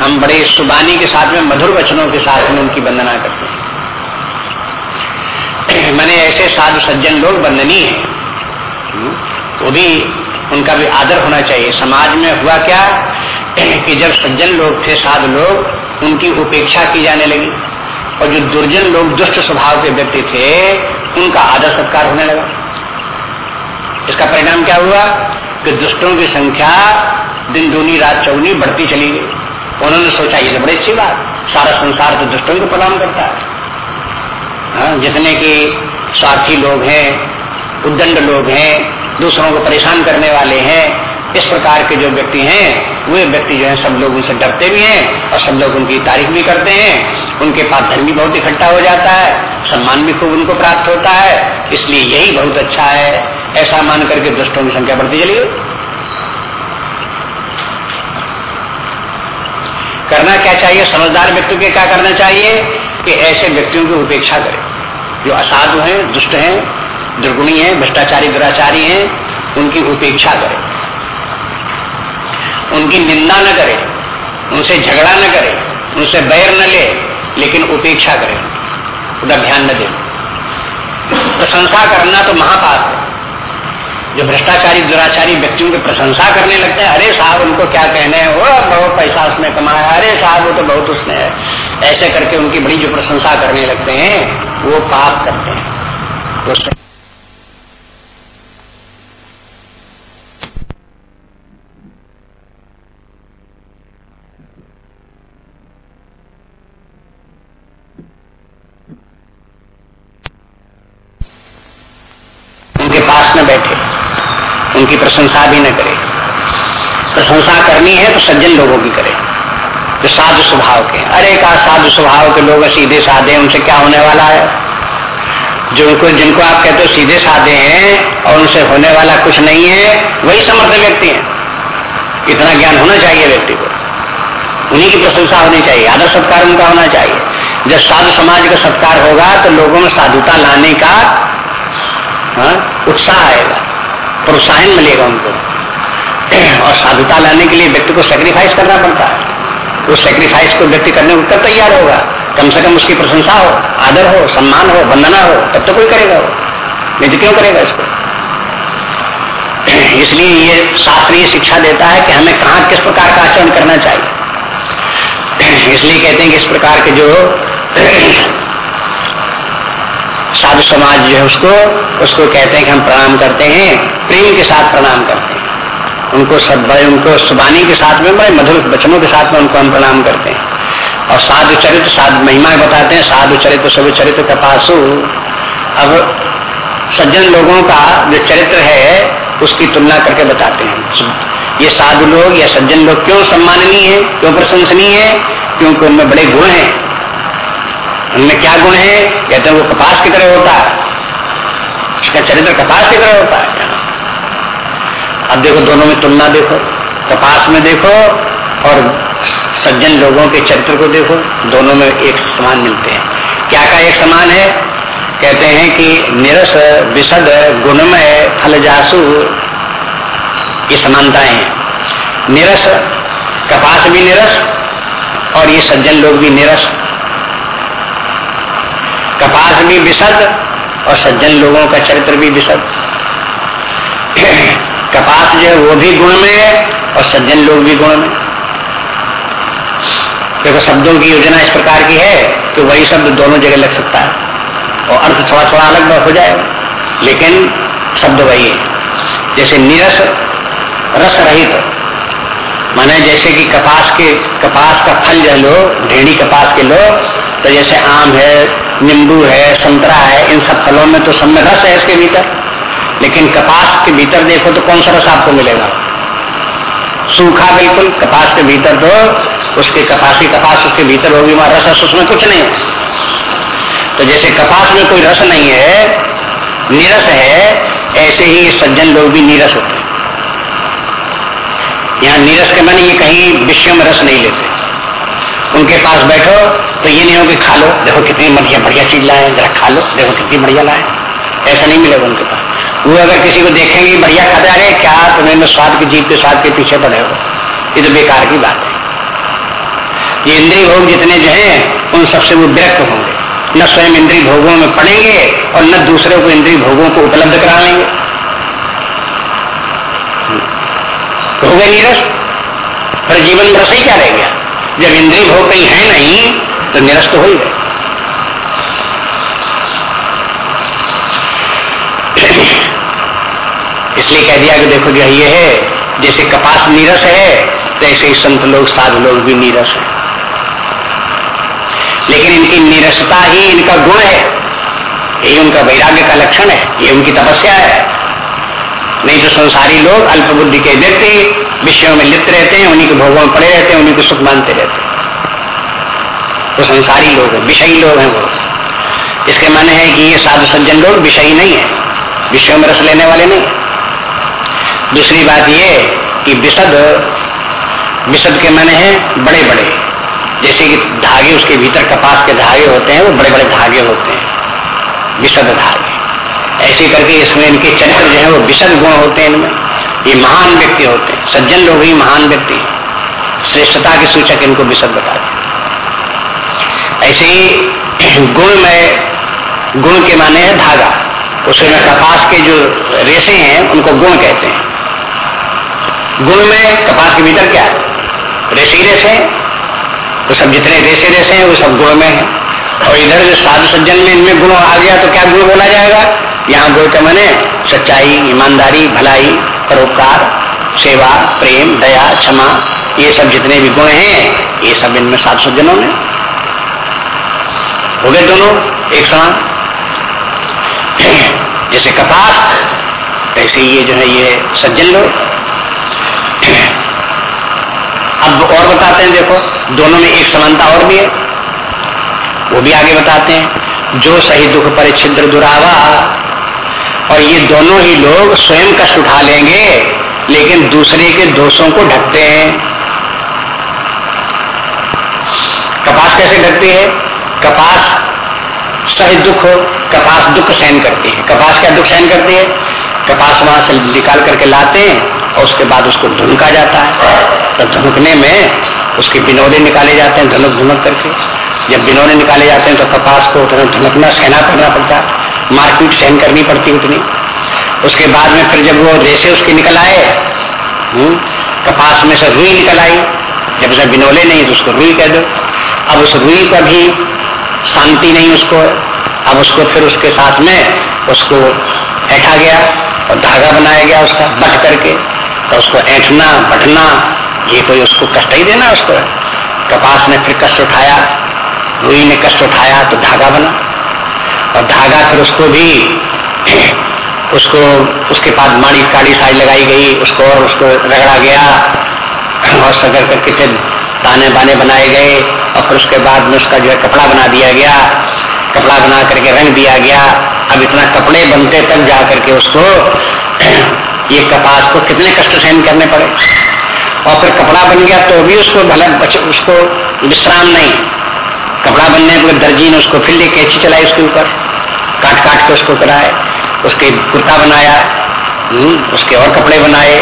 हम बड़े सुबानी के साथ में मधुर वचनों के साथ में उनकी वंदना करते हैं। मैंने ऐसे साधु सज्जन लोग वंदनीय है। हम्म, वो भी उनका भी आदर होना चाहिए। समाज में हुआ क्या कि जब सज्जन लोग थे साधु लोग उनकी उपेक्षा की जाने लगी और जो दुर्जन लोग दुष्ट स्वभाव के व्यक्ति थे उनका आदर सत्कार होने लगा। इसका परिणाम क्या हुआ कि दुष्टों की संख्या दिन दूनी रात चौनी बढ़ती चली गई। उन्होंने सोचा ये तो बड़ी अच्छी बात सारा संसार तो दुष्टों को प्रणाम करता है। हाँ, जितने के स्वार्थी लोग हैं उद्दंड लोग हैं दूसरों को परेशान करने वाले हैं इस प्रकार के जो व्यक्ति हैं, वे व्यक्ति जो है, सब लोग उनसे डरते भी हैं और सब लोग उनकी तारीफ़ भी करते हैं। उनके पास धन भी बहुत इकट्ठा हो जाता है, सम्मान भी खूब उनको प्राप्त होता है। इसलिए यही बहुत अच्छा है। ऐसा मान करके दुष्टों की संख्या बढ़ती चली करना क्या चाहिए? समझदार व्यक्ति के क्या करना चाहिए? कि ऐसे व्यक्तियों की उपेक्षा करें। जो असाधु हैं, दुष्ट हैं, दुर्गुणी हैं, भ्रष्टाचारी, दुराचारी हैं, उनकी उपेक्षा करें। उनकी निंदा न करे, उनसे झगड़ा न करे, उनसे बैर न ले, लेकिन उपेक्षा करे। उधर ध्यान न दे। प्रशंसा करना तो महापाप है। जो भ्रष्टाचारी, दुराचारी व्यक्तियों की प्रशंसा करने लगते हैं, अरे साहब, उनको क्या कहने हैं? वो बहुत पैसा उसने कमाया। अरे साहब, वो तो बहुत उसने है। ऐसे करके उनकी बड़ी जो प्रशंसा करने लगते हैं, वो पाप करते हैं। तो उनके पास न बैठे उनकी प्रशंसा भी न करे। प्रशंसा करनी है तो सज्जन लोगों की करे जो साधु स्वभाव के अरे का साधु स्वभाव के लोग सीधे साधे उनसे क्या होने वाला है? जो उनको जिनको आप कहते हो सीधे साधे हैं और उनसे होने वाला कुछ नहीं है वही समर्थ व्यक्ति है। इतना ज्ञान होना चाहिए व्यक्ति को। उन्हीं की प्रशंसा होनी चाहिए आदर सत्कार उनका होना चाहिए। जब साधु समाज का सत्कार होगा तो लोगों में साधुता लाने का हाँ, उत्साह आएगा। प्रोत्साहन मिलेगा उनको। और साधुता लाने के लिए व्यक्ति को सेक्रीफाइस करना पड़ता है। उस सेक्रीफाइस को व्यक्ति करने को कब तैयार होगा? कम से कम उसकी प्रशंसा हो, आदर हो, सम्मान हो, वंदना हो, तब तो कोई करेगा वो। नहीं तो क्यों करेगा इसको? इसलिए ये शास्त्रीय शिक्षा देता है कि हमें कहा, किस प्रकार का आचरण करना चाहिए। इसलिए कहते हैं कि इस प्रकार के जो साधु समाज जो है उसको उसको कहते हैं कि हम प्रणाम करते हैं, प्रेम के साथ प्रणाम करते हैं। उनको सब बड़े, उनको सुबानी के साथ में, बड़े मधुर वचनों के साथ में उनको हम प्रणाम करते हैं। और साधु चरित्र, साधु महिमा बताते हैं, साधु चरित्र सब चरित्र कपासु अब सज्जन लोगों का जो चरित्र है, उसकी तुलना करके बताते हैं। ये साधु लोग या सज्जन लोग क्यों सम्माननीय है, क्यों प्रशंसनीय है, क्योंकि उनमें बड़े गुण हैं। उनमें क्या गुण है? कहते हैं वो कपास की तरह होता है। उसका चरित्र कपास की तरह होता है। अब देखो, दोनों में तुलना देखो। कपास में देखो और सज्जन लोगों के चरित्र को देखो। दोनों में एक समान मिलते हैं। क्या का एक समान है? कहते हैं कि निरस विशद गुणमय फल जासु ये समानताएँ हैं। निरस, कपास भी निरस और ये सज्जन लोग भी निरस। कपास भी विशद और सज्जन लोगों का चरित्र भी विशद। कपास जो है वो भी गुण में है और सज्जन लोग भी गुण में। देखो शब्दों की योजना इस प्रकार की है कि वही शब्द दोनों जगह लग सकता है और अर्थ थोड़ा थोड़ा अलग हो जाएगा, लेकिन शब्द वही है। जैसे निरस, रस रहित। माने जैसे कि कपास के, कपास का फल जो लो, ढेड़ी कपास के लो तो जैसे आम है नींबू है, संतरा है, इन सब फलों में तो सब में रस है इसके भीतर। लेकिन कपास के भीतर देखो तो कौन सा रस आपको मिलेगा? सूखा बिल्कुल, कपास के भीतर तो उसके कपासी कपास उसके भीतर होगी, वहाँ रस उसमें कुछ नहीं तो जैसे कपास में कोई रस नहीं है, नीरस है, ऐसे ही सज्जन लोग भी नीरस होते हैं। यहाँ नीरस के मन ये कहीं विषय में रस नहीं लेते। उनके पास बैठो तो ये नहीं हो कि खा लो। देखो कितनी बढ़िया बढ़िया चीज़ लाए जरा खा लो। देखो कितनी बढ़िया लाए ऐसा नहीं मिलेगा उनके पास। वो अगर किसी को देखेंगे बढ़िया खाते अरे क्या तुम्हें स्वाद की जीत के स्वाद के पीछे पड़े हो? ये तो बेकार की बात है। ये इंद्रिय भोग जितने जो है, उन सबसे वो विरक्त होंगे। न स्वयं इंद्रिय भोगों में पड़ेंगे और न दूसरे को इंद्रिय भोगों को उपलब्ध करा लेंगे। हो गए नीरस, पर जीवन में रस ही क्या रह गया? जब इंद्रिय भोग कहीं है नहीं तो निरस्त हो ही गए। इसलिए कह दिया कि देखो जो ये है, जैसे कपास नीरस है, तैसे ही संत लोग, साधु लोग भी नीरस है। लेकिन इनकी निरसता ही इनका गुण है। यही उनका वैराग्य का लक्षण है, ये उनकी तपस्या है। नहीं तो संसारी लोग अल्प बुद्धि के व्यक्ति, विषयों में लिप्त रहते हैं, उन्हीं के भोगों में पड़े रहते हैं, उन्हीं को सुख मानते रहते हैं। वो संसारी लोग हैं, विषयी लोग हैं वो। इसके माने है कि ये साधु सज्जन लोग विषयी नहीं है, विषयों में रस लेने वाले नहीं दूसरी बात ये कि विशद विशद के माने हैं बड़े बड़े जैसे कि धागे उसके भीतर कपास के धागे होते हैं, वो बड़े बड़े धागे होते हैं विशद धागे। ऐसे करके इसमें इनके चरित्र जो है, वो विशद गुण होते हैं इनमें। ये महान व्यक्ति होते हैं, सज्जन लोग ही महान व्यक्ति श्रेष्ठता के सूचक इनको विशद बताते ऐसे ही गुण में, गुण के माने है धागा। उसमें कपास के जो रेसे हैं, उनको गुण कहते हैं। गुण में कपास के भीतर क्या है? रेसे ही। रेसे तो सब जितने रेसे रेसे हैं, वो सब गुण में है। और इधर जो साधु सज्जन में इनमें गुण आ गया तो क्या गुण बोला जाएगा? यहाँ गुण के मैंने सच्चाई, ईमानदारी, भलाई, परोपकार, सेवा, प्रेम, दया, क्षमा, ये सब जितने भी गुण हैं, ये सब इनमें साधु सज्जनों में। हो गए दोनों एक समान। जैसे कपास तैसे ये जो है ये सज्जन लोग। अब और बताते हैं देखो, दोनों में एक समानता और भी है। वो भी आगे बताते हैं, जो सही दुख पर छिद्र दुरावा, और ये दोनों ही लोग स्वयं कष्ट उठा लेंगे, लेकिन दूसरे के दोषों को ढकते हैं। कपास कैसे ढकती है? कपास सही दुख कपास दुख सहन करती है। कपास क्या दुख सहन करती है? कपास वहाँ से निकाल करके लाते हैं और उसके बाद उसको धुनका जाता है। तो धुनकने में उसके बिनौले निकाले जाते हैं धुनक धुनक करके। जब बिनौले निकाले जाते हैं तो कपास को उतना धुनकना सहना करना पड़ता है। मारपीट सहन करनी पड़ती उतनी। उसके बाद में फिर जब वो रेसे उसके निकल आए हम्म, कपास में से रुई निकल आई। जब उसे बिनौले नहीं तो उसको रुई कह दो। अब उस रुई का भी शांति नहीं उसको। अब उसको फिर उसके साथ में उसको ऐठा गया और धागा बनाया गया उसका बट करके। तो उसको ऐठना, बटना, ये कोई उसको कष्ट ही देना उसको। कपास ने फिर कष्ट उठाया, रुई ने कष्ट उठाया तो धागा बना। और धागा फिर उसको भी उसको, उसके पास माड़ी काड़ी साड़ी लगाई गई, उसको और उसको रगड़ा गया। और सगर करके फिर ताने बाने बनाए गए और फिर उसके बाद में उसका जो है कपड़ा बना दिया गया। कपड़ा बना करके रंग दिया गया। अब इतना कपड़े बनते तक जा करके उसको ये कपास को कितने कष्ट सहन करने पड़े। और फिर कपड़ा बन गया तो भी उसको भला उसको विश्राम नहीं। कपड़ा बनने पर दर्जी ने उसको फिर लेके अच्छी चलाई उसके ऊपर काट काट के उसको कराए। उसके कुर्ता बनाया हम्म, उसके और कपड़े बनाए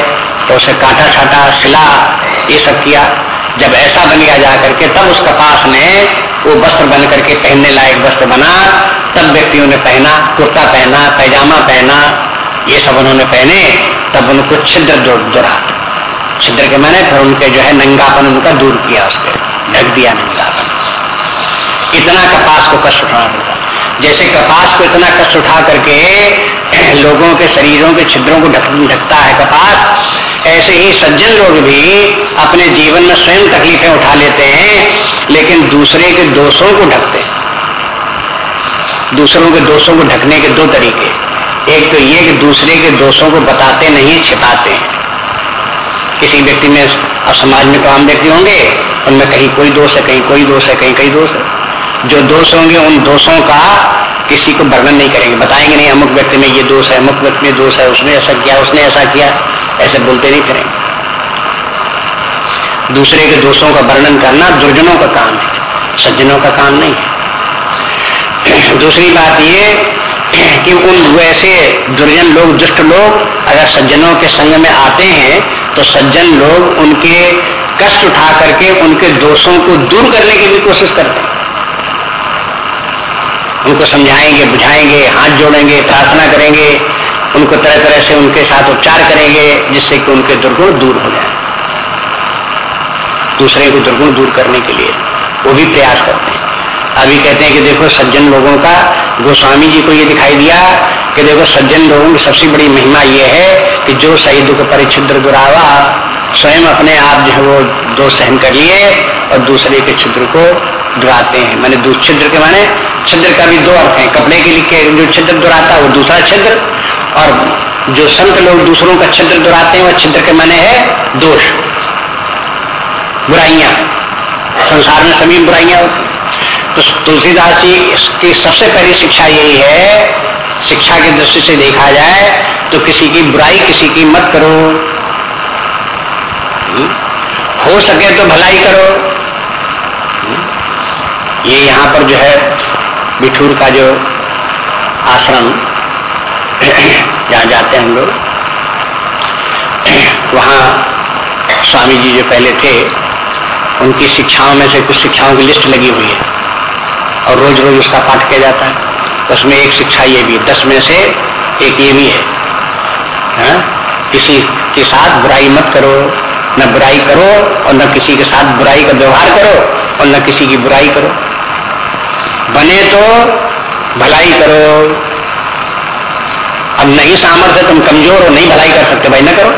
तो उसे काटा छाटा सिला ये सब किया। जब ऐसा बन गया जा करके तब उस कपास ने वो वस्त्र बन करके पहनने लायक वस्त्र बना, तब व्यक्तियों ने पहना, कुर्ता पहना, पैजामा पहना, ये सब उन्होंने पहने, तब उनको छिद्र जोड़ा छिद्र के मैंने फिर उनके जो है नंगापन उनका दूर किया उसके, ढक दिया नंगापन। इतना कपास को कष्ट उठाना पड़ता। जैसे कपास को इतना कष्ट उठा करके लोगों के शरीरों के छिद्रों को ढकता है कपास ऐसे ही सज्जन लोग भी अपने जीवन में स्वयं तकलीफें उठा लेते हैं, लेकिन दूसरे के दोषों को ढकते हैं। दूसरों के दोषों को ढकने के दो तरीके। एक तो ये कि दूसरे के दोषों को बताते नहीं, छिपाते हैं। किसी व्यक्ति में अब समाज में तो आम व्यक्ति होंगे, उनमें कहीं कोई दोष है, कहीं कोई दोष है, कहीं कई दोष है। जो दोष होंगे, उन दोषों का किसी को वर्णन नहीं करेंगे। बताएँगे नहीं, अमुक व्यक्ति में ये दोष है, अमुक व्यक्ति में दोष है, उसने ऐसा किया, उसने ऐसा किया। ऐसे बोलते नहीं फिरेंगे दूसरे के दोषों का वर्णन करना दुर्जनों का काम है, सज्जनों का काम नहीं है। दूसरी बात ये कि उन वैसे दुर्जन लोग, दुष्ट लोग अगर सज्जनों के संग में आते हैं तो सज्जन लोग उनके कष्ट उठा करके उनके दोषों को दूर करने की भी कोशिश करते हैं। उनको समझाएँगे, बुझाएँगे, हाथ जोड़ेंगे, प्रार्थना करेंगे उनको तरह तरह से उनके साथ उपचार करेंगे, जिससे कि उनके दुर्गुण दूर हो जाए। दूसरे को दुर्गुण दूर करने के लिए वो भी प्रयास करते हैं। अभी कहते हैं कि देखो, सज्जन लोगों का, गोस्वामी जी को ये दिखाई दिया कि देखो, सज्जन लोगों की सबसे बड़ी महिमा ये है कि जो सही दुख परिच्छिद्र दुरावा, स्वयं अपने आप जो है वो दो सहन कर लिए और दूसरे के छिद्र को दुराते हैं। मैंने छिद्र के माने छिद्र का भी दो अर्थ है। कपड़े के लिए जो छिद्र दुराता है, वो दूसरा छिद्र, और जो संत लोग दूसरों का छिद्र दुराते हैं, वह छिद्र के माने है दोष। बुराइयाँ। संसार में सभी बुराइयाँ तो तुलसीदास जी की सबसे पहली शिक्षा यही है, शिक्षा की दृष्टि से देखा जाए तो किसी की बुराई किसी की मत करो। हम्म? हो सके तो भलाई करो। हम्म? ये यहाँ पर जो है बिठूर का जो आश्रम जहाँ जाते हैं हम लोग, वहाँ स्वामी जी जो पहले थे, उनकी शिक्षाओं में से कुछ शिक्षाओं की लिस्ट लगी हुई है और रोज रोज उसका पाठ किया जाता है। उसमें एक शिक्षा ये भी है, दस में से एक ये भी है। हा? किसी के साथ बुराई मत करो, न बुराई करो और न किसी के साथ बुराई का व्यवहार करो और न किसी की बुराई करो। बने तो भलाई करो। अब नहीं सामर्थ्य तुम कमज़ोर हो, नहीं भलाई कर सकते, भाई, ना करो।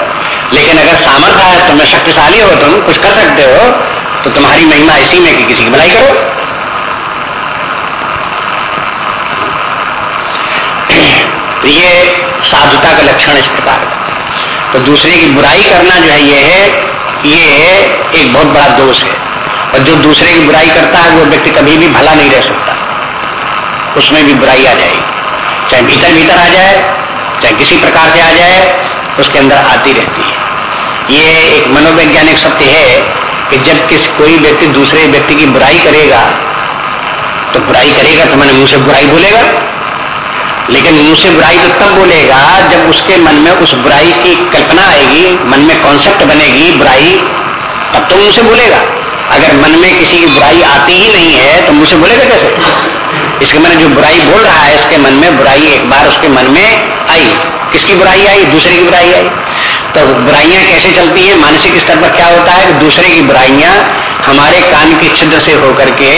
लेकिन अगर सामर्थ्य है तुम्हें शक्तिशाली हो, तुम कुछ कर सकते हो तो तुम्हारी महिमा इसी में कि किसी की भलाई करो। तो ये साधुता का लक्षण इस प्रकार का। तो दूसरे की बुराई करना जो है, ये है, ये एक बहुत बड़ा दोष है। और जो दूसरे की बुराई करता है, वो व्यक्ति कभी भी भला नहीं रह सकता। उसमें भी बुराई आ जाएगी। चाहे भीतर भीतर आ जाए, चाहे किसी प्रकार से आ जाए, उसके अंदर आती रहती है। ये एक मनोवैज्ञानिक सत्य है कि जब किस कोई व्यक्ति दूसरे व्यक्ति की बुराई करेगा तो बुराई करेगा तो मैंने मुँह से बुराई बोलेगा। लेकिन मुँह से बुराई तो तब बोलेगा जब उसके मन में उस बुराई की कल्पना आएगी, मन में कॉन्सेप्ट बनेगी बुराई, तब तो मुँह से बोलेगा। अगर मन में किसी की बुराई आती ही नहीं है तो मुँह से बोलेगा कैसे? इसके मैंने जो बुराई बोल रहा है, इसके मन में बुराई एक बार उसके मन में आई। किसकी बुराई आई? दूसरे की बुराई आई। तो बुराइयाँ कैसे चलती है? मानसिक स्तर पर क्या होता है? दूसरे की बुराइयाँ हमारे कान के छिद्र से होकर के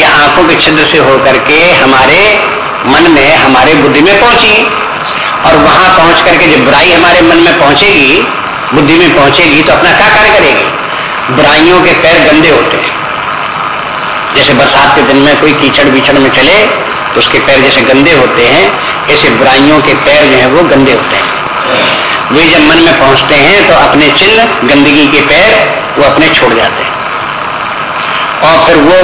या आँखों के छिद्र से होकर के हमारे मन में, हमारे बुद्धि में पहुँची। और वहाँ पहुँच करके जब बुराई हमारे मन में पहुंचेगी, बुद्धि में पहुंचेगी तो अपना क्या कार्य करेगी? बुराइयों के पैर गंदे होते हैं। जैसे बरसात के दिन में कोई कीचड़ बीचड़ में चले तो उसके पैर जैसे गंदे होते हैं, ऐसे बुराइयों के पैर जो है वो गंदे होते हैं। वे जब मन में पहुँचते हैं तो अपने चिन्ह गंदगी के पैर, वो अपने छोड़ जाते हैं। और फिर वो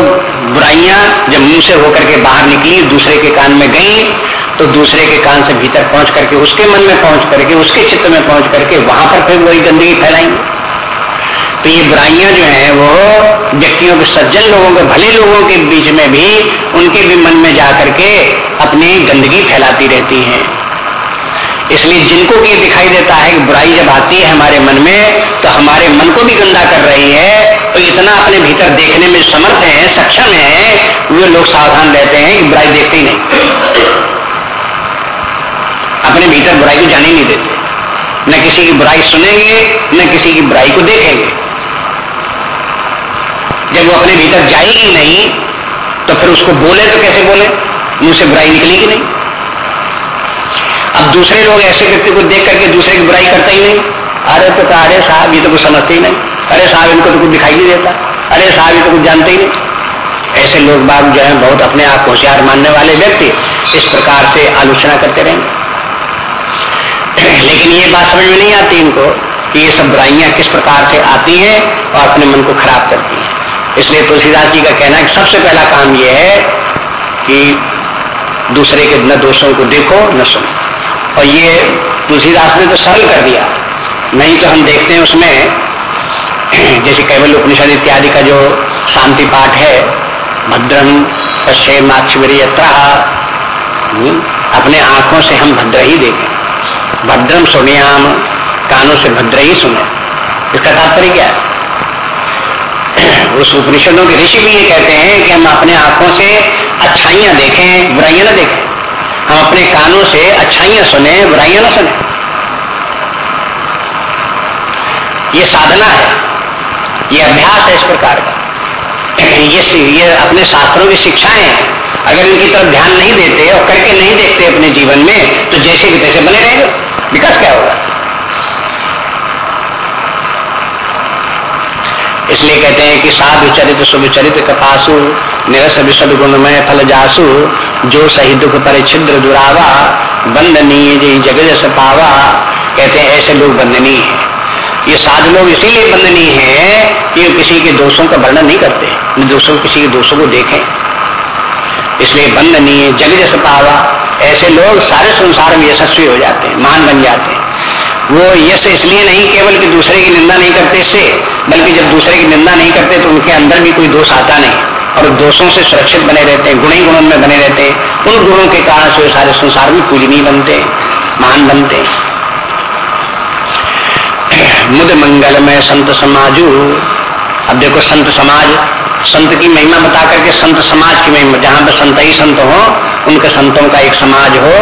बुराइयाँ जब मुँह से होकर के बाहर निकली, दूसरे के कान में गई तो दूसरे के कान से भीतर पहुँच करके उसके मन में पहुँच करके, उसके चित्त में पहुँच करके वहाँ पर फिर वही गंदगी फैलाएँगे तो ये बुराइयाँ जो है, वो व्यक्तियों के सज्जन लोगों के, भले लोगों के बीच में भी, उनके भी मन में जाकर के अपनी गंदगी फैलाती रहती हैं। इसलिए जिनको ये दिखाई देता है कि बुराई जब आती है हमारे मन में तो हमारे मन को भी गंदा कर रही है तो इतना अपने भीतर देखने में समर्थ है, सक्षम है, वे लोग सावधान रहते हैं कि बुराई देखते ही नहीं। अपने भीतर बुराई को जाने नहीं देते। न किसी की बुराई सुनेंगे, न किसी की बुराई को देखेंगे। जब वो अपने भीतर जाएगी नहीं तो फिर उसको बोले तो कैसे बोले? मुँह से बुराई निकलेगी नहीं? अब दूसरे लोग ऐसे व्यक्ति को देख करके दूसरे की बुराई करते ही नहीं। अरे तो अरे साहब, ये तो कुछ समझते ही नहीं। अरे साहब, इनको तो कुछ दिखाई नहीं देता। अरे साहब, ये तो कुछ जानते ही नहीं। ऐसे लोग बाग जो है, बहुत अपने आप होशियार मानने वाले व्यक्ति इस प्रकार से आलोचना करते रहेंगे। लेकिन ये बात समझ में नहीं आती इनको कि ये सब बुराइयाँ किस प्रकार से आती हैं और अपने मन को खराब करती हैं। इसलिए तुलसीदास जी का कहना है सबसे पहला काम यह है कि दूसरे के न दोषों को देखो न सुनो। और ये तुलसीदास ने तो सरल कर दिया। नहीं तो हम देखते हैं उसमें जैसे केवल उपनिषद इत्यादि का जो शांति पाठ है भद्रम पश्चे माक्षवरी यात्रा हम्म, अपने आँखों से हम भद्र ही देखें। भद्रम सुनियाम कानों से भद्र ही सुने। इसका तात्पर्य क्या है? उस उपनिषदों के ऋषि भी ये कहते हैं कि हम अपने आँखों से अच्छाइयाँ देखें, बुराइयाँ ना देखें। हम अपने कानों से अच्छाइयाँ सुने, बुराइयाँ ना सुने। ये साधना है, ये अभ्यास है इस प्रकार का। ये ये अपने शास्त्रों की शिक्षाएँ हैं अगर इनकी तरफ़ ध्यान नहीं देते और करके नहीं देखते अपने जीवन में तो जैसे भी तैसे बने रहेंगे विकास क्या होगा? इसलिए कहते हैं कि साधु चरित्र शुभ चरित्र कपासु, निरस विशद गुणमय, फल जासु, जो सही दुख पर छिद्र दुरावा बंदनीय जी जगज पावा कहते हैं ऐसे लोग बंदनीय है। ये साधु लोग इसीलिए बंदनीय है कि किसी के दोषों का वर्णन नहीं करते दोषों, किसी के दोषों को देखें। इसलिए बंदनीय जग जस पावा ऐसे लोग सारे संसार में यशस्वी हो जाते हैं, महान बन जाते हैं। वो यश इसलिए नहीं, केवल कि दूसरे की निंदा नहीं करते, इससे बल्कि जब दूसरे की निंदा नहीं करते तो उनके अंदर भी कोई दोष आता नहीं। और दोषों से सुरक्षित बने रहते हैं गुण ही गुणों में बने रहते हैं उन गुणों के कारण से सारे संसार में पूजनीय बनते, महान बनते। मुद मंगल में संत समाजू। अब देखो संत समाज, संत की महिमा बता करके संत समाज की महिमा, जहाँ पर संत ही संत हो, उनके संतों का एक समाज हो।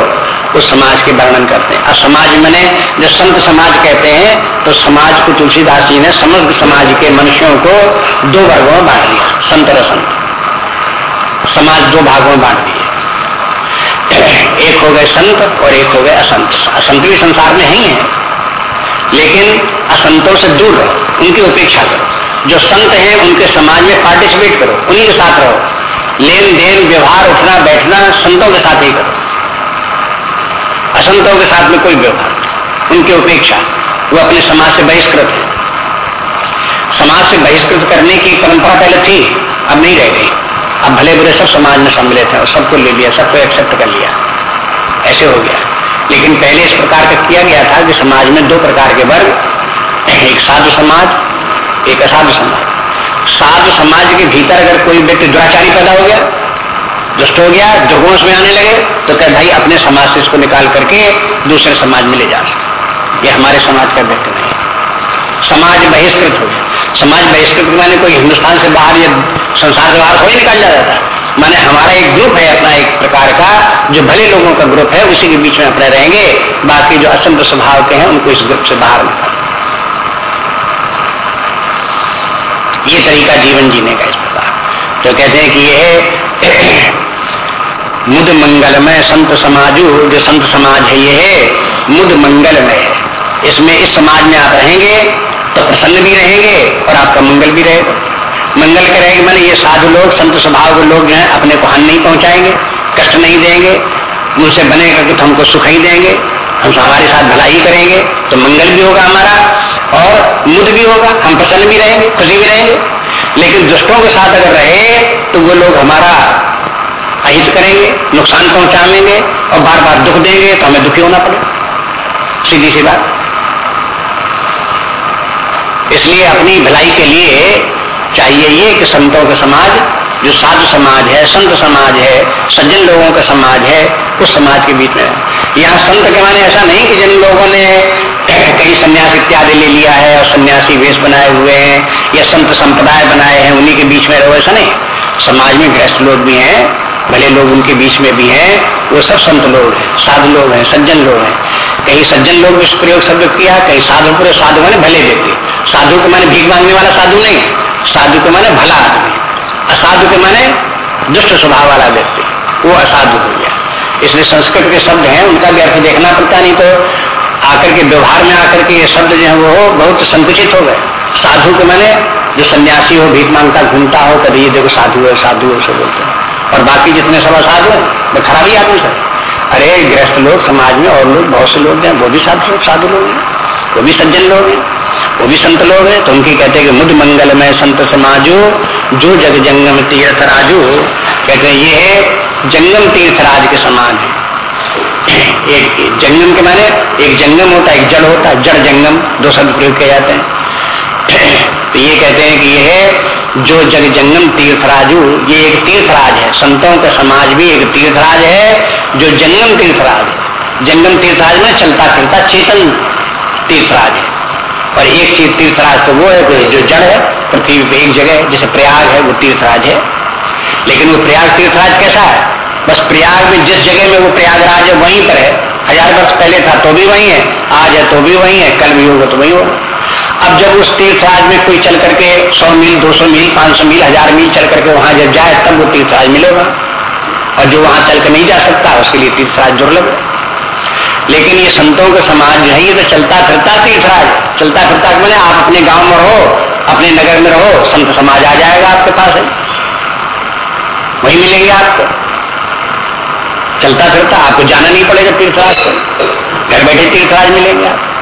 उस समाज के वर्णन करते हैं। और समाज मैंने जब संत समाज कहते हैं तो समाज को तुलसीदास जी ने समस्त समाज के मनुष्यों को दो वर्गों में बांट दिया, संत और असंत। समाज दो भागों में बांट दिए। एक हो गए संत और एक हो गए असंत। असंत भी संसार में ही है लेकिन असंतों से दूर रहो, उनकी उपेक्षा करो। जो संत हैं, उनके समाज में पार्टिसिपेट करो, उन्हीं के साथ रहो। लेन देन, व्यवहार, उठना, बैठना संतों के साथ ही करो। असंतों के साथ में कोई व्यवहार उनकी उपेक्षा, वो अपने समाज से बहिष्कृत है। समाज से बहिष्कृत करने की परंपरा पहले थी, अब नहीं रह गई। अब भले बुरे सब समाज में सम्मिलित है और सबको ले लिया, सबको एक्सेप्ट कर लिया। ऐसे हो गया। लेकिन पहले इस प्रकार का किया गया था कि समाज में दो प्रकार के वर्ग, एक साधु समाज, एक असाधु समाज। साधु समाज के भीतर अगर कोई व्यक्ति दुराचारी पैदा हो गया दुष्ट हो गया दुर्गुण उसमें आने लगे तो कह, भाई, अपने समाज से इसको निकाल करके दूसरे समाज में ले जा। ये हमारे समाज का व्यक्ति नहीं समाज बहिष्कृत हो गया। समाज बहिष्कृत माने कोई हिंदुस्तान से बाहर या संसार से बाहर कोई निकाल जाता था। माने हमारा एक ग्रुप है, अपना एक प्रकार का, जो भले लोगों का ग्रुप है, उसी के बीच में अपने रहेंगे। बाकी जो असंत स्वभाव के हैं, उनको इस ग्रुप से बाहर निकाल ये तरीका जीवन जीने का इस प्रकार। तो कहते हैं कि ये मुद मंगलमय संत समाजू, जो संत समाज है, ये है मुद मंगलमय। है इसमें इस समाज में आप रहेंगे तो प्रसन्न भी रहेंगे और आपका मंगल भी रहेगा। मंगल के रहेंगे मैंने ये साधु लोग, संत स्वभाव के लोग है, अपने को हानि नहीं पहुंचाएँगे, कष्ट नहीं देंगे मुझसे बनेगा कि तो हमको सुख ही देंगे, हम हमारे साथ भलाई करेंगे तो मंगल भी होगा हमारा, और मुद भी होगा, हम प्रसन्न भी रहेंगे, खुशी भी रहेंगे। लेकिन दुष्टों के साथ अगर रहे तो वो लोग हमारा अहित करेंगे, नुकसान पहुँचा लेंगे और बार बार दुख देंगे तो हमें दुखी होना पड़ेगा सीधी सी बात। इसलिए अपनी भलाई के लिए चाहिए ये कि संतों का समाज, जो साधु समाज है, संत समाज है, सज्जन लोगों का समाज है, उस समाज के बीच में। यहाँ संत के माने ऐसा नहीं कि जिन लोगों ने कहीं संन्यास इत्यादि ले लिया है और सन्यासी वेश बनाए हुए हैं या संत संप्रदाय बनाए हैं, उन्हीं के बीच में रहो, ऐसा नहीं। समाज में गृहस्थ लोग भी हैं भले लोग उनके बीच में भी हैं, वो सब संत लोग हैं, साधु लोग हैं, सज्जन लोग हैं। कहीं सज्जन लोग इस प्रयोग शब्द किया, कहीं साधु, पूरे साधु माने भले व्यक्ति। साधु के माने भीख मांगने वाला साधु नहीं, साधु के माने भला आदमी। असाधु के माने दुष्ट स्वभाव वाला व्यक्ति। वो असाधु हो गया। इसलिए संस्कृत के शब्द हैं, उनका भी अर्थ देखना पड़ता नहीं तो आकर के व्यवहार में आकर के ये शब्द जो है वो बहुत संकुचित हो गए। साधु के माने जो सन्यासी हो, भीख माँगता, घूमता हो, कभी ये देखो साधु है साधु है, उसे बोलते हैं। और बाकी जितने सब असाधु हैं, वो खराबी आदमी सर अरे, गृहस्थ लोग, समाज में और लोग, बहुत से लोग हैं, वो भी साधु साधु लोग हैं। वो भी सज्जन लोग हैं। वो भी संत लोग हैं। तो उनकी कहते हैं कि मुद मंगल में संत समाजो, जो जग जंगम तीर्थ राजू कहते हैं, ये है जंगम तीर्थ राज के समान है। एक जंगम के माने, एक जंगम होता है, एक जड़ होता है, जड़ जंगम, दो शब्द प्रयोग किए जाते हैं। तो ये कहते हैं कि यह है जो जग जंगम तीर्थराजू, ये एक तीर्थराज है। संतों का समाज भी एक तीर्थराज है, जो जंगम तीर्थराज है। जंगम तीर्थराज में चलता फिरता चेतन तीर्थराज है। और एक चीज़ तीर्थराज तो वो है जो जड़ है, पृथ्वी पे एक जगह जैसे प्रयाग है, वो तीर्थराज है। लेकिन वो प्रयाग तीर्थराज कैसा है? बस प्रयाग में जिस जगह में वो प्रयागराज है, वहीं पर है। हज़ार वर्ष पहले था तो भी वही है। आज है तो भी वही है। कल भी होगा तो वही होगा। अब जब उस तीर्थराज में कोई चल करके सौ मील, दो सौ मील, पाँच सौ मील, हज़ार मील चल करके वहाँ जब जाए, तब वो तीर्थराज मिलेगा। और जो वहाँ चल कर नहीं जा सकता, उसके लिए तीर्थराज दुर्लभ है। लेकिन ये संतों का समाज जो है ये तो चलता फिरता तीर्थराज, चलता फिरता मैंने आप अपने गाँव में रहो, अपने नगर में रहो, संत समाज आ जाएगा आपके पास है। वही मिलेगी आपको। चलता फिरता, आपको जाना नहीं पड़ेगा तीर्थराज को। घर बैठे तीर्थराज मिलेंगे आप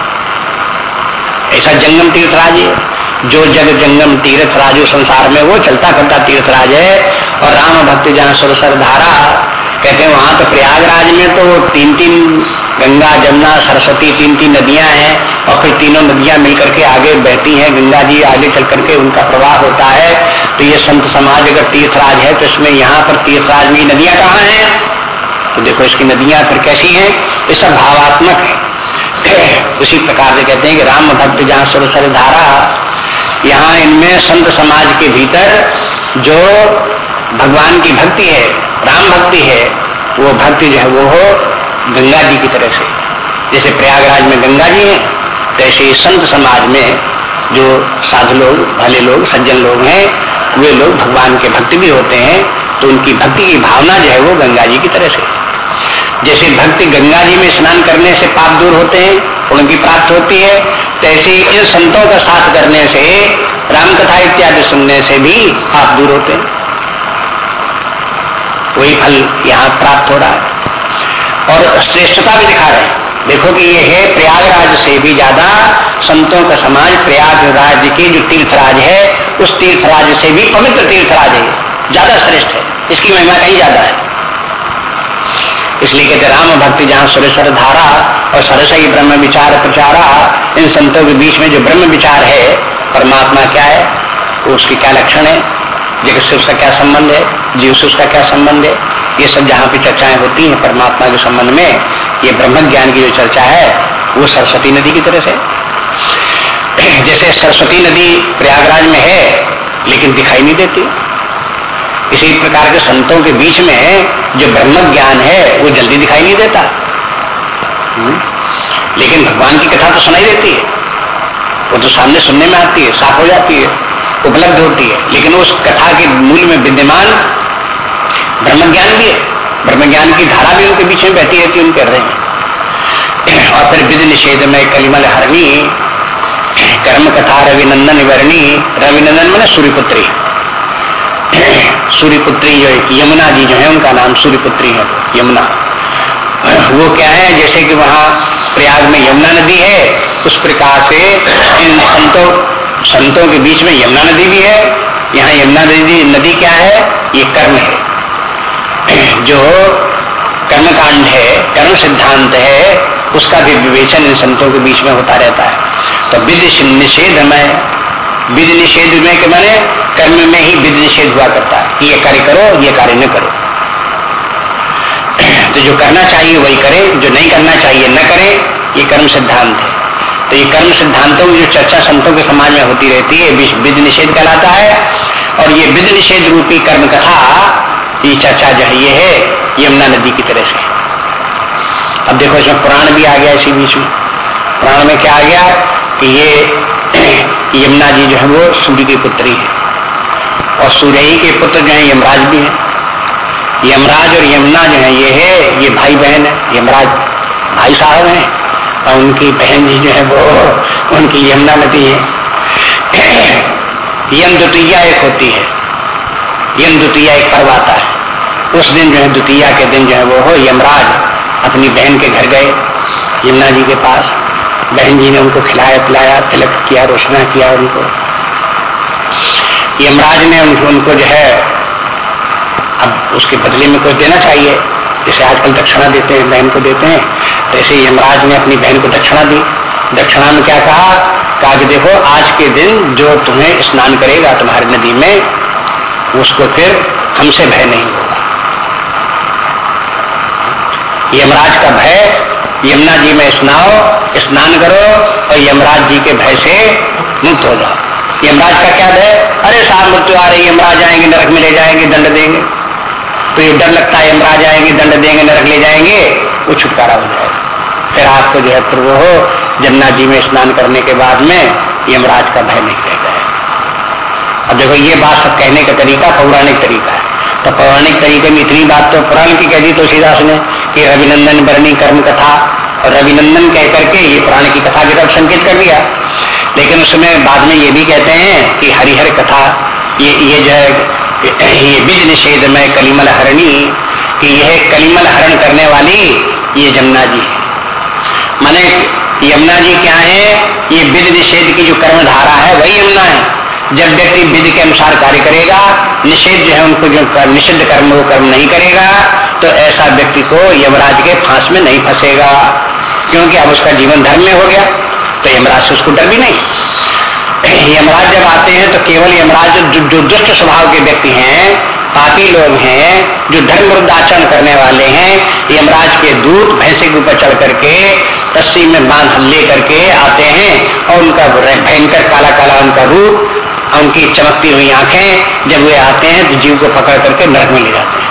ऐसा जंगम तीर्थराज है। जो जग जंगम तीर्थ राजो संसार में, वो चलता फिरता तीर्थराज है। और राम भक्ति जहाँ सुरसर धारा, कहते हैं वहाँ तो प्रयागराज में तो तीन तीन गंगा, जमुना, सरस्वती तीन तीन नदियाँ हैं। और फिर तीनों नदियाँ मिलकर के आगे बहती हैं। गंगा जी आगे चल करके उनका प्रवाह होता है। तो ये संत समाज अगर तीर्थराज है तो इसमें यहाँ पर तीर्थराज में नदियाँ कहाँ हैं? तो देखो इसकी नदियाँ फिर कैसी हैं? ये सब भावात्मक है। उसी प्रकार से कहते हैं कि राम भक्त जहाँ सुरसर धारा, यहाँ इनमें संत समाज के भीतर जो भगवान की भक्ति है, राम भक्ति है, वो भक्ति जो है वो हो गंगा जी की तरह से। जैसे प्रयागराज में गंगा जी है, तैसे संत समाज में जो साधु लोग, भले लोग, सज्जन लोग हैं, वे लोग भगवान के भक्ति भी होते हैं तो उनकी भक्ति की भावना जो है वो गंगा जी की तरह से। जैसे भक्ति गंगा जी में स्नान करने से पाप दूर होते हैं, उनकी प्राप्त होती है, तैसे इन संतों का साथ करने से राम कथा इत्यादि सुनने से भी पाप दूर होते हैं। वही फल यहाँ प्राप्त हो रहा है। और श्रेष्ठता भी दिखा रहे हैं। देखो कि ये है प्रयागराज से भी ज़्यादा संतों का समाज, प्रयागराज के जो तीर्थराज है, उस तीर्थराज से भी पवित्र तीर्थराज है। ज़्यादा श्रेष्ठ है। इसकी महिमा कहीं ज़्यादा है। इसलिए कहते राम भक्ति जहाँ सुरेश्वर धारा और सरसई ब्रह्म विचार प्रचारा, इन संतों के बीच में जो ब्रह्म विचार है, परमात्मा क्या है? तो उसकी क्या लक्षण है? जगत से उसका क्या संबंध है? जीव से उसका क्या संबंध है? ये सब जहाँ पे चर्चाएँ होती हैं परमात्मा के संबंध में, ये ब्रह्म ज्ञान की जो चर्चा है, वो सरस्वती नदी की तरह से जैसे सरस्वती नदी प्रयागराज में है, लेकिन दिखाई नहीं देती। इसी प्रकार के संतों के बीच में जो ब्रह्म ज्ञान है, वो जल्दी दिखाई नहीं देता। हम्म? लेकिन भगवान की कथा तो सुनाई देती है। वो तो सामने सुनने में आती है, साफ़ हो जाती है, उपलब्ध होती है। लेकिन उस कथा के मूल में विद्यमान ब्रह्म ज्ञान भी है। ब्रह्म ज्ञान की धारा भी उनके बीच में बहती रहती है उनके रहे हैं। और फिर विधि निषेध में कलिमल हरणी, कर्म कथा रविनंदन वर्णी, रविनंदन मैंने सूर्यपुत्री। सूर्यपुत्री जो यमुना जी जो है, उनका नाम सूर्यपुत्री है, यमुना। वो क्या है, जैसे कि वहाँ प्रयाग में यमुना नदी है, उस प्रकार से इन संतों संतों के बीच में यमुना नदी भी है। यहाँ यमुना नदी नदी क्या है, ये कर्म है। जो कर्मकांड है, कर्म सिद्धांत है, उसका भी विवेचन इन संतों के बीच में होता रहता है। तो विधि निषेध में विधि निषेध में के माने कर्म में ही विधि निषेध हुआ करता है कि ये कार्य करो, ये कार्य न करो। तो जो करना चाहिए वही करे, जो नहीं करना चाहिए न करे, ये कर्म सिद्धांत है। तो ये कर्म सिद्धांतों की जो चर्चा संतों के समाज में होती रहती है विधि निषेध कहलाता है। और ये विधि निषेध रूपी कर्म कथा ये चर्चा जो है, ये है यमुना नदी की तरह से। अब देखो, इसमें पुराण भी आ गया इसी बीच में। पुराण में क्या आ गया कि ये यमुना जी जो है, वो सूर्य की पुत्री है। और सूर्य के पुत्र जो है, यमराज भी है। यमराज और यमुना जो है, ये है, ये भाई बहन है, यमराज भाई साहब हैं, और उनकी बहन जी जो है, वो उनकी यमुना नदी है। यम द्वितीया एक होती है। यम द्वितीया एक पर्व आता है। उस दिन जो है, द्वितीया के दिन जो है, वो हो यमराज। अपनी बहन के घर गए, यमुना जी के पास। बहन जी ने उनको खिलाया पिलाया तिलक किया, रोशना किया उनको। यमराज ने उनको उनको जो है, अब उसके बदले में कुछ देना चाहिए। जैसे आजकल दक्षिणा देते हैं, बहन को देते हैं तो ऐसे यमराज ने अपनी बहन को दक्षिणा दी। दक्षिणा में क्या कहा? कहा कि देखो, आज के दिन जो तुम्हें स्नान करेगा तुम्हारी नदी में, उसको फिर हमसे भय नहीं होगा। यमराज का भय, यमुना जी में स्नाओ, स्नान करो और यमराज जी के भय से मुक्त हो जाओ। यमराज का क्या भय? अरे साहब मृत्यु आ रही यमराज आएँगे, नरक में ले जाएँगे, दंड देंगे। तो ये डर लगता है, यमराज आएँगे, दंड देंगे, नरक ले जाएँगे, वो छुटकारा हो जाएगा। फिर आपको जो है, फिर हो, जमुना जी में स्नान करने के बाद में यमराज का भय नहीं रह जाए अब देखो, ये बात सब कहने का तरीका, पौराणिक तरीका है। तो पौराणिक तरीके में इतनी बात तो पुराण की कह दी तुलसीदास ने कि रविनंदन बरनी कर्म कथा और रविनंदन कह करके ये पुराण की कथा की तरफ़ संकेत कर दिया। लेकिन उसमें बाद में ये भी कहते हैं कि हरिहर कथा, ये ये जो है, ये बीज निषेध में कलिमल हरणी, कि यह कलिमल हरण करने वाली ये जमुना जी है। माने यमुना जी क्या है, ये विध निषेध की जो कर्म धारा है, वही यमुना है। जब व्यक्ति विधि के अनुसार कार्य करेगा, निषेध जो है उनको जो निषिद्ध कर्म, वो कर्म नहीं करेगा तो ऐसा व्यक्ति को यमराज के फांस में नहीं फंसेगा, क्योंकि अब उसका जीवन धर्म में हो गया। तो यमराज से उसको डर भी नहीं। यमराज जब आते हैं तो केवल यमराज जो, जो दुष्ट स्वभाव के व्यक्ति हैं पापी लोग हैं जो धर्म विरुद्ध आचरण करने वाले हैं यमराज के दूत भैंसे के ऊपर चढ़ करके रस्सी में बाँध ले करके आते हैं और उनका भयंकर काला काला उनका रूप उनकी चमकती हुई आँखें जब वे आते हैं तो जीव को पकड़ करके नरक में ले जाते हैं।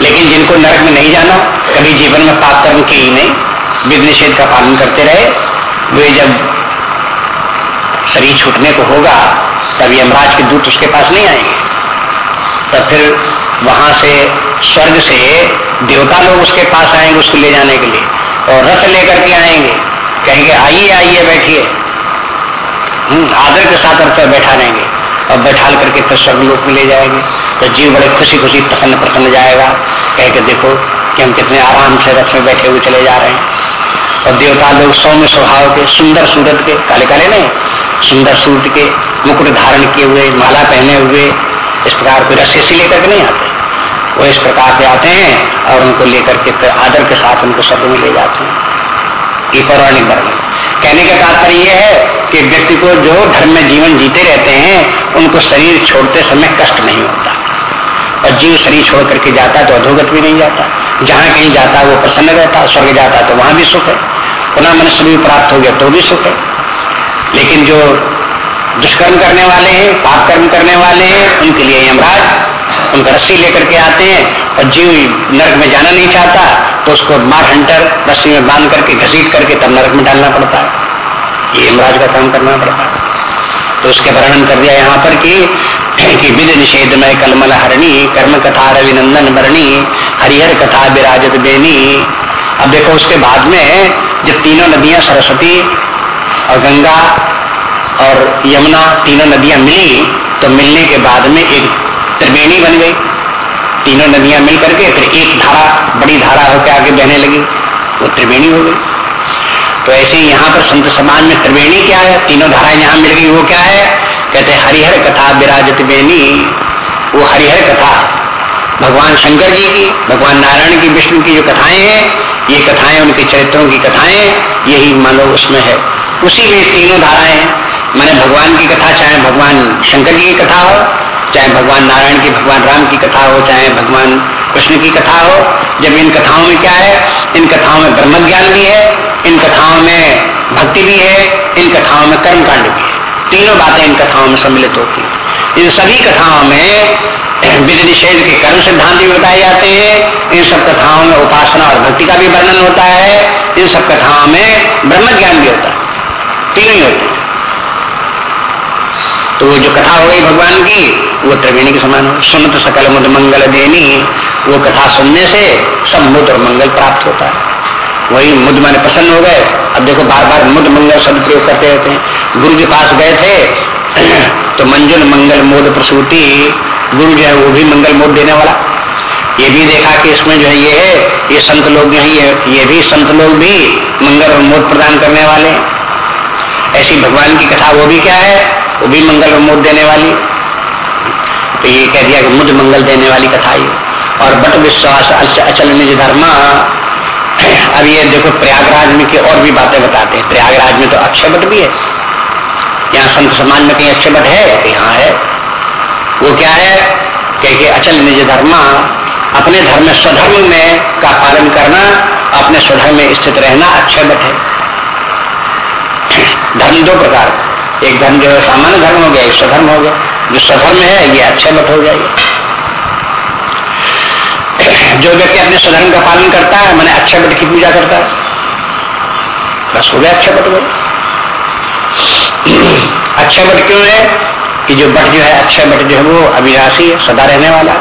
लेकिन जिनको नरक में नहीं जाना कभी जीवन में पाप कर्म के ही नहीं। विघ्न निषेध का पालन करते रहे, वे जब शरीर छूटने को होगा, तब यमराज के दूत उसके पास नहीं आएँगे। तब फिर वहाँ से स्वर्ग से देवता लोग उसके पास आएँगे उसको ले जाने के लिए और रथ लेकर के आएँगे। कहेंगे, आइए आइए, बैठिए। आदर के साथ रथ बैठा रहेंगे। और बैठा करके फिर स्वर्ग में ले जाएँगे। तो जीव बड़े खुशी खुशी प्रसन्न प्रसन्न जाएगा। कह के देखो कि हम कितने आराम से रथ में बैठे हुए चले जा रहे हैं। और देवता लोग सौम्य स्वभाव के, सुंदर सूरत के काले काले नहीं, सुंदर सूरत के मुकुट धारण किए हुए, माला पहने हुए, इस प्रकार कोई रस्से से लेकर के नहीं आते। वो इस प्रकार से आते हैं और उनको लेकर के फिर आदर के साथ उनको स्वर्ग में ले जाते हैं। ये पौराणिक वर्णन कहने का तात्पर्य यह है कि व्यक्ति को जो धर्म में जीवन जीते रहते हैं, उनको शरीर छोड़ते समय कष्ट नहीं होता। और जीव शरीर छोड़ करके जाता तो अधोगत भी नहीं जाता। जहाँ कहीं जाता वो प्रसन्न रहता स्वर्ग जाता तो वहाँ भी सुख है। पुनः मनुष्य भी प्राप्त हो गया तो भी सुख है। लेकिन जो दुष्कर्म करने वाले हैं पाप कर्म करने वाले हैं, उनके लिए यमराज, उनका रस्सी लेकर के आते हैं और जीव नरक में जाना नहीं चाहता तो उसको मार हंटर, रस्सी में बाँध करके, घसीट करके तब नरक में डालना पड़ता है। ये यमराज का काम करना पड़ता है। तो उसके वर्णन कर दिया यहाँ पर कि कि विद निषेध में कलमल हरणी, कर्म कथा रविनंदन बरणी हरिहर कथा विराजत बेनी। अब देखो उसके बाद में जब तीनों नदियाँ सरस्वती और गंगा और यमुना तीनों नदियाँ मिली तो मिलने के बाद में एक त्रिवेणी बन गई। तीनों नदियाँ मिल करके फिर एक धारा, बड़ी धारा होकर आगे बहने लगी। वो त्रिवेणी हो गई। तो ऐसे ही यहाँ पर संत समाज में त्रिवेणी क्या है? तीनों धाराएँ यहाँ मिल गई। वो क्या है? कहते हैं, हरिहर कथा विराजत बेनी। वो हरिहर कथा भगवान शंकर जी की, भगवान नारायण की, विष्णु की जो कथाएँ हैं ये कथाएँ, उनके चरित्रों की कथाएँ, यही मानो उसमें है। उसी में तीनों धाराएँ मैंने भगवान की कथा, चाहे भगवान शंकर जी की कथा हो, चाहे भगवान नारायण की, भगवान राम की कथा हो, चाहे भगवान कृष्ण की कथा हो, जब इन कथाओं में क्या है, इन कथाओं में ब्रह्म ज्ञान भी है, इन कथाओं में भक्ति भी है, इन कथाओं में कर्म कांड भी है। तीनों बातें इन कथाओं में सम्मिलित होती हैं। इन सभी कथाओं में विधि निषेध के कर्म सिद्धांत भी बताए जाते हैं। इन सब कथाओं में उपासना और भक्ति का भी वर्णन होता है। इन सब कथाओं में ब्रह्म ज्ञान भी होता है। तीनों ही होते तो वो जो कथा हो गई भगवान की, वो त्रिवेणी के समान हो। सुनत सकल मुद मंगल देनी। वो कथा सुनने से सब मुद और मंगल प्राप्त होता है। वही मुद माने प्रसन्न हो गए। अब देखो बार बार मुद, मंगल शब्द प्रयोग करते रहते हैं। गुरु के पास गए थे तो मंजुल मंगल मोद प्रसूति गुरु जो है वो भी मंगल मोद देने वाला। ये भी देखा कि इसमें जो है ये है ये संत लोग जो है ये, ये भी संत लोग भी मंगल और मोद प्रदान करने वाले ऐसी भगवान की कथा वो भी क्या है वो भी मंगल और देने वाली। तो ये कह दिया कि मुझ मंगल देने वाली कथा ही और बट विश्वास अचल निज धर्मा। अब ये देखो प्रयागराज में की और भी बातें बताते हैं। प्रयागराज में तो अक्षय बट भी है। यहाँ संत समाज में कहीं अक्षय बट है? यहाँ है। वो क्या है? कि अचल निज धर्मा, अपने धर्म स्वधर्म में का पालन करना, अपने स्वधर्म में स्थित रहना अक्षय बट है। धर्म दो प्रकार। एक धर्म जो है सामान्य धर्म हो गया, एक स्वधर्म हो गया। जो स्वधर्म है, ये अक्षय मत हो जाएगा। जो व्यक्ति अपने स्वधर्म का पालन करता है, मैंने अक्षय बट की पूजा करता है, बस हो गया अक्षय बट वो अक्षय बट क्यों है? कि जो बट जो है, अक्षय बट जो है, वो अविनाशी है सदा रहने वाला।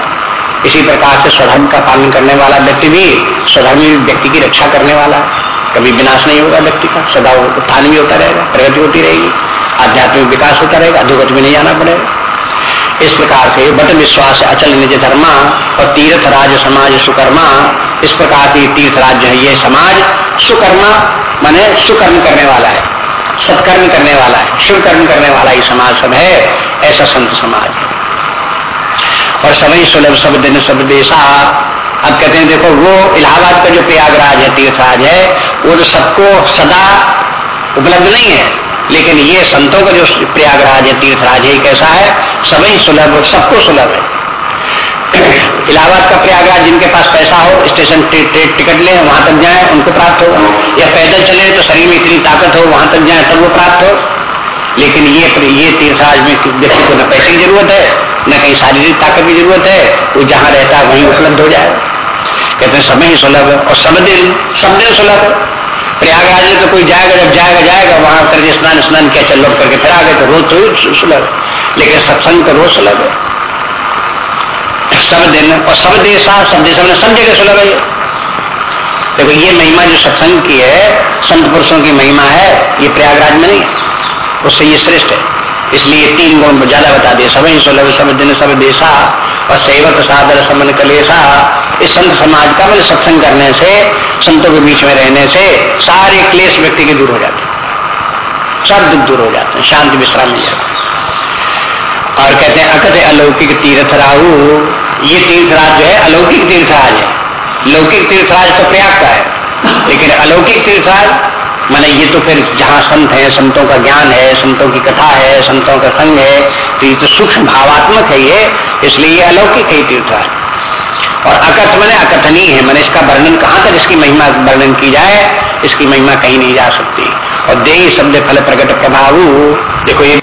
इसी प्रकार से स्वधर्म का पालन करने वाला व्यक्ति भी, स्वधर्मी व्यक्ति की रक्षा करने वाला। कभी विनाश नहीं होगा व्यक्ति का, सदा उत्थान भी होता रहेगा, प्रगति होती रहेगी, आध्यात्मिक विकास होता रहेगा, अधोगत में नहीं जाना पड़ेगा। इस प्रकार से बट विश्वास, अचल निज धर्मा और तीर्थ राज समाज सुकर्मा, इस प्रकार की तीर्थ राज जो है, ये समाज सुकर्मा, माने सुकर्म करने वाला है, सत्कर्म करने वाला है शुभ कर्म करने वाला ये समाज सब है। ऐसा संत समाज। है और सभी सुलभ, सब दिन, सब देशा। अब कहते हैं, देखो, वो इलाहाबाद का जो प्रयागराज है, तीर्थराज है, वो तो सबको सदा उपलब्ध नहीं है। लेकिन ये संतों का जो प्रयागराज है, तीर्थराज है कैसा है, सभी सुलभ, सबको सुलभ है। इलाहाबाद का प्रयागराज जिनके पास पैसा हो, स्टेशन टिकट ले, वहाँ तक जाए, उनको प्राप्त हो। या पैदल चले तो शरीर में इतनी ताकत हो, वहाँ तक जाए, तब वो प्राप्त हो। लेकिन ये ये तीर्थराज में व्यक्ति को न पैसे की ज़रूरत है, न कहीं शारीरिक ताकत की ज़रूरत है, वो जहाँ रहता है वहीं उपलब्ध हो जाए। कहते हैं, समय ही सुलभ है और सब दिन सब दिन सुलभ है। प्रयागराज में तो कोई जाएगा, जब जाएगा जाएगा, वहाँ करके स्नान स्नान किया, चल लौट करके फिर आ गए तो रोज तो सुलभ लेकिन सत्संग तो रोज सुलभ है। सब दिन और सब देशा सब देश सब जगह सुलभ है देखो, ये महिमा जो सत्संग की है, संत पुरुषों की महिमा है, ये प्रयागराज में नहीं है। उससे ये श्रेष्ठ है। इसलिए तीन गुण ज़्यादा बता दिए। ही सुलभ सब दिन सब देशा और सेवक सादर समन कलेसा इस संत समाज का मतलब सत्संग करने से, संतों के बीच में रहने से, सारे क्लेश व्यक्ति के दूर हो जाते सब दुख दूर हो जाते हैं, शांति विश्राम मिल जाता और कहते हैं, अकथ अलौकिक तीर्थ राहु। ये तीर्थराज जो है, अलौकिक तीर्थराज है। लौकिक तीर्थराज तो प्रयाग का है। लेकिन अलौकिक तीर्थराज माने ये तो फिर जहाँ संत है, संतों का ज्ञान है, संतों की कथा है, संतों का संग है तो ये तो सूक्ष्म भावात्मक है ये, इसलिए ये अलौकिक है तीर्थराज और अकथ मैंने, अकथनीय है, मैंने इसका वर्णन कहाँ तक, इसकी महिमा वर्णन की जाए, इसकी महिमा कहीं नहीं जा सकती। और दे शब्द फल प्रकट प्रभाव, देखो ये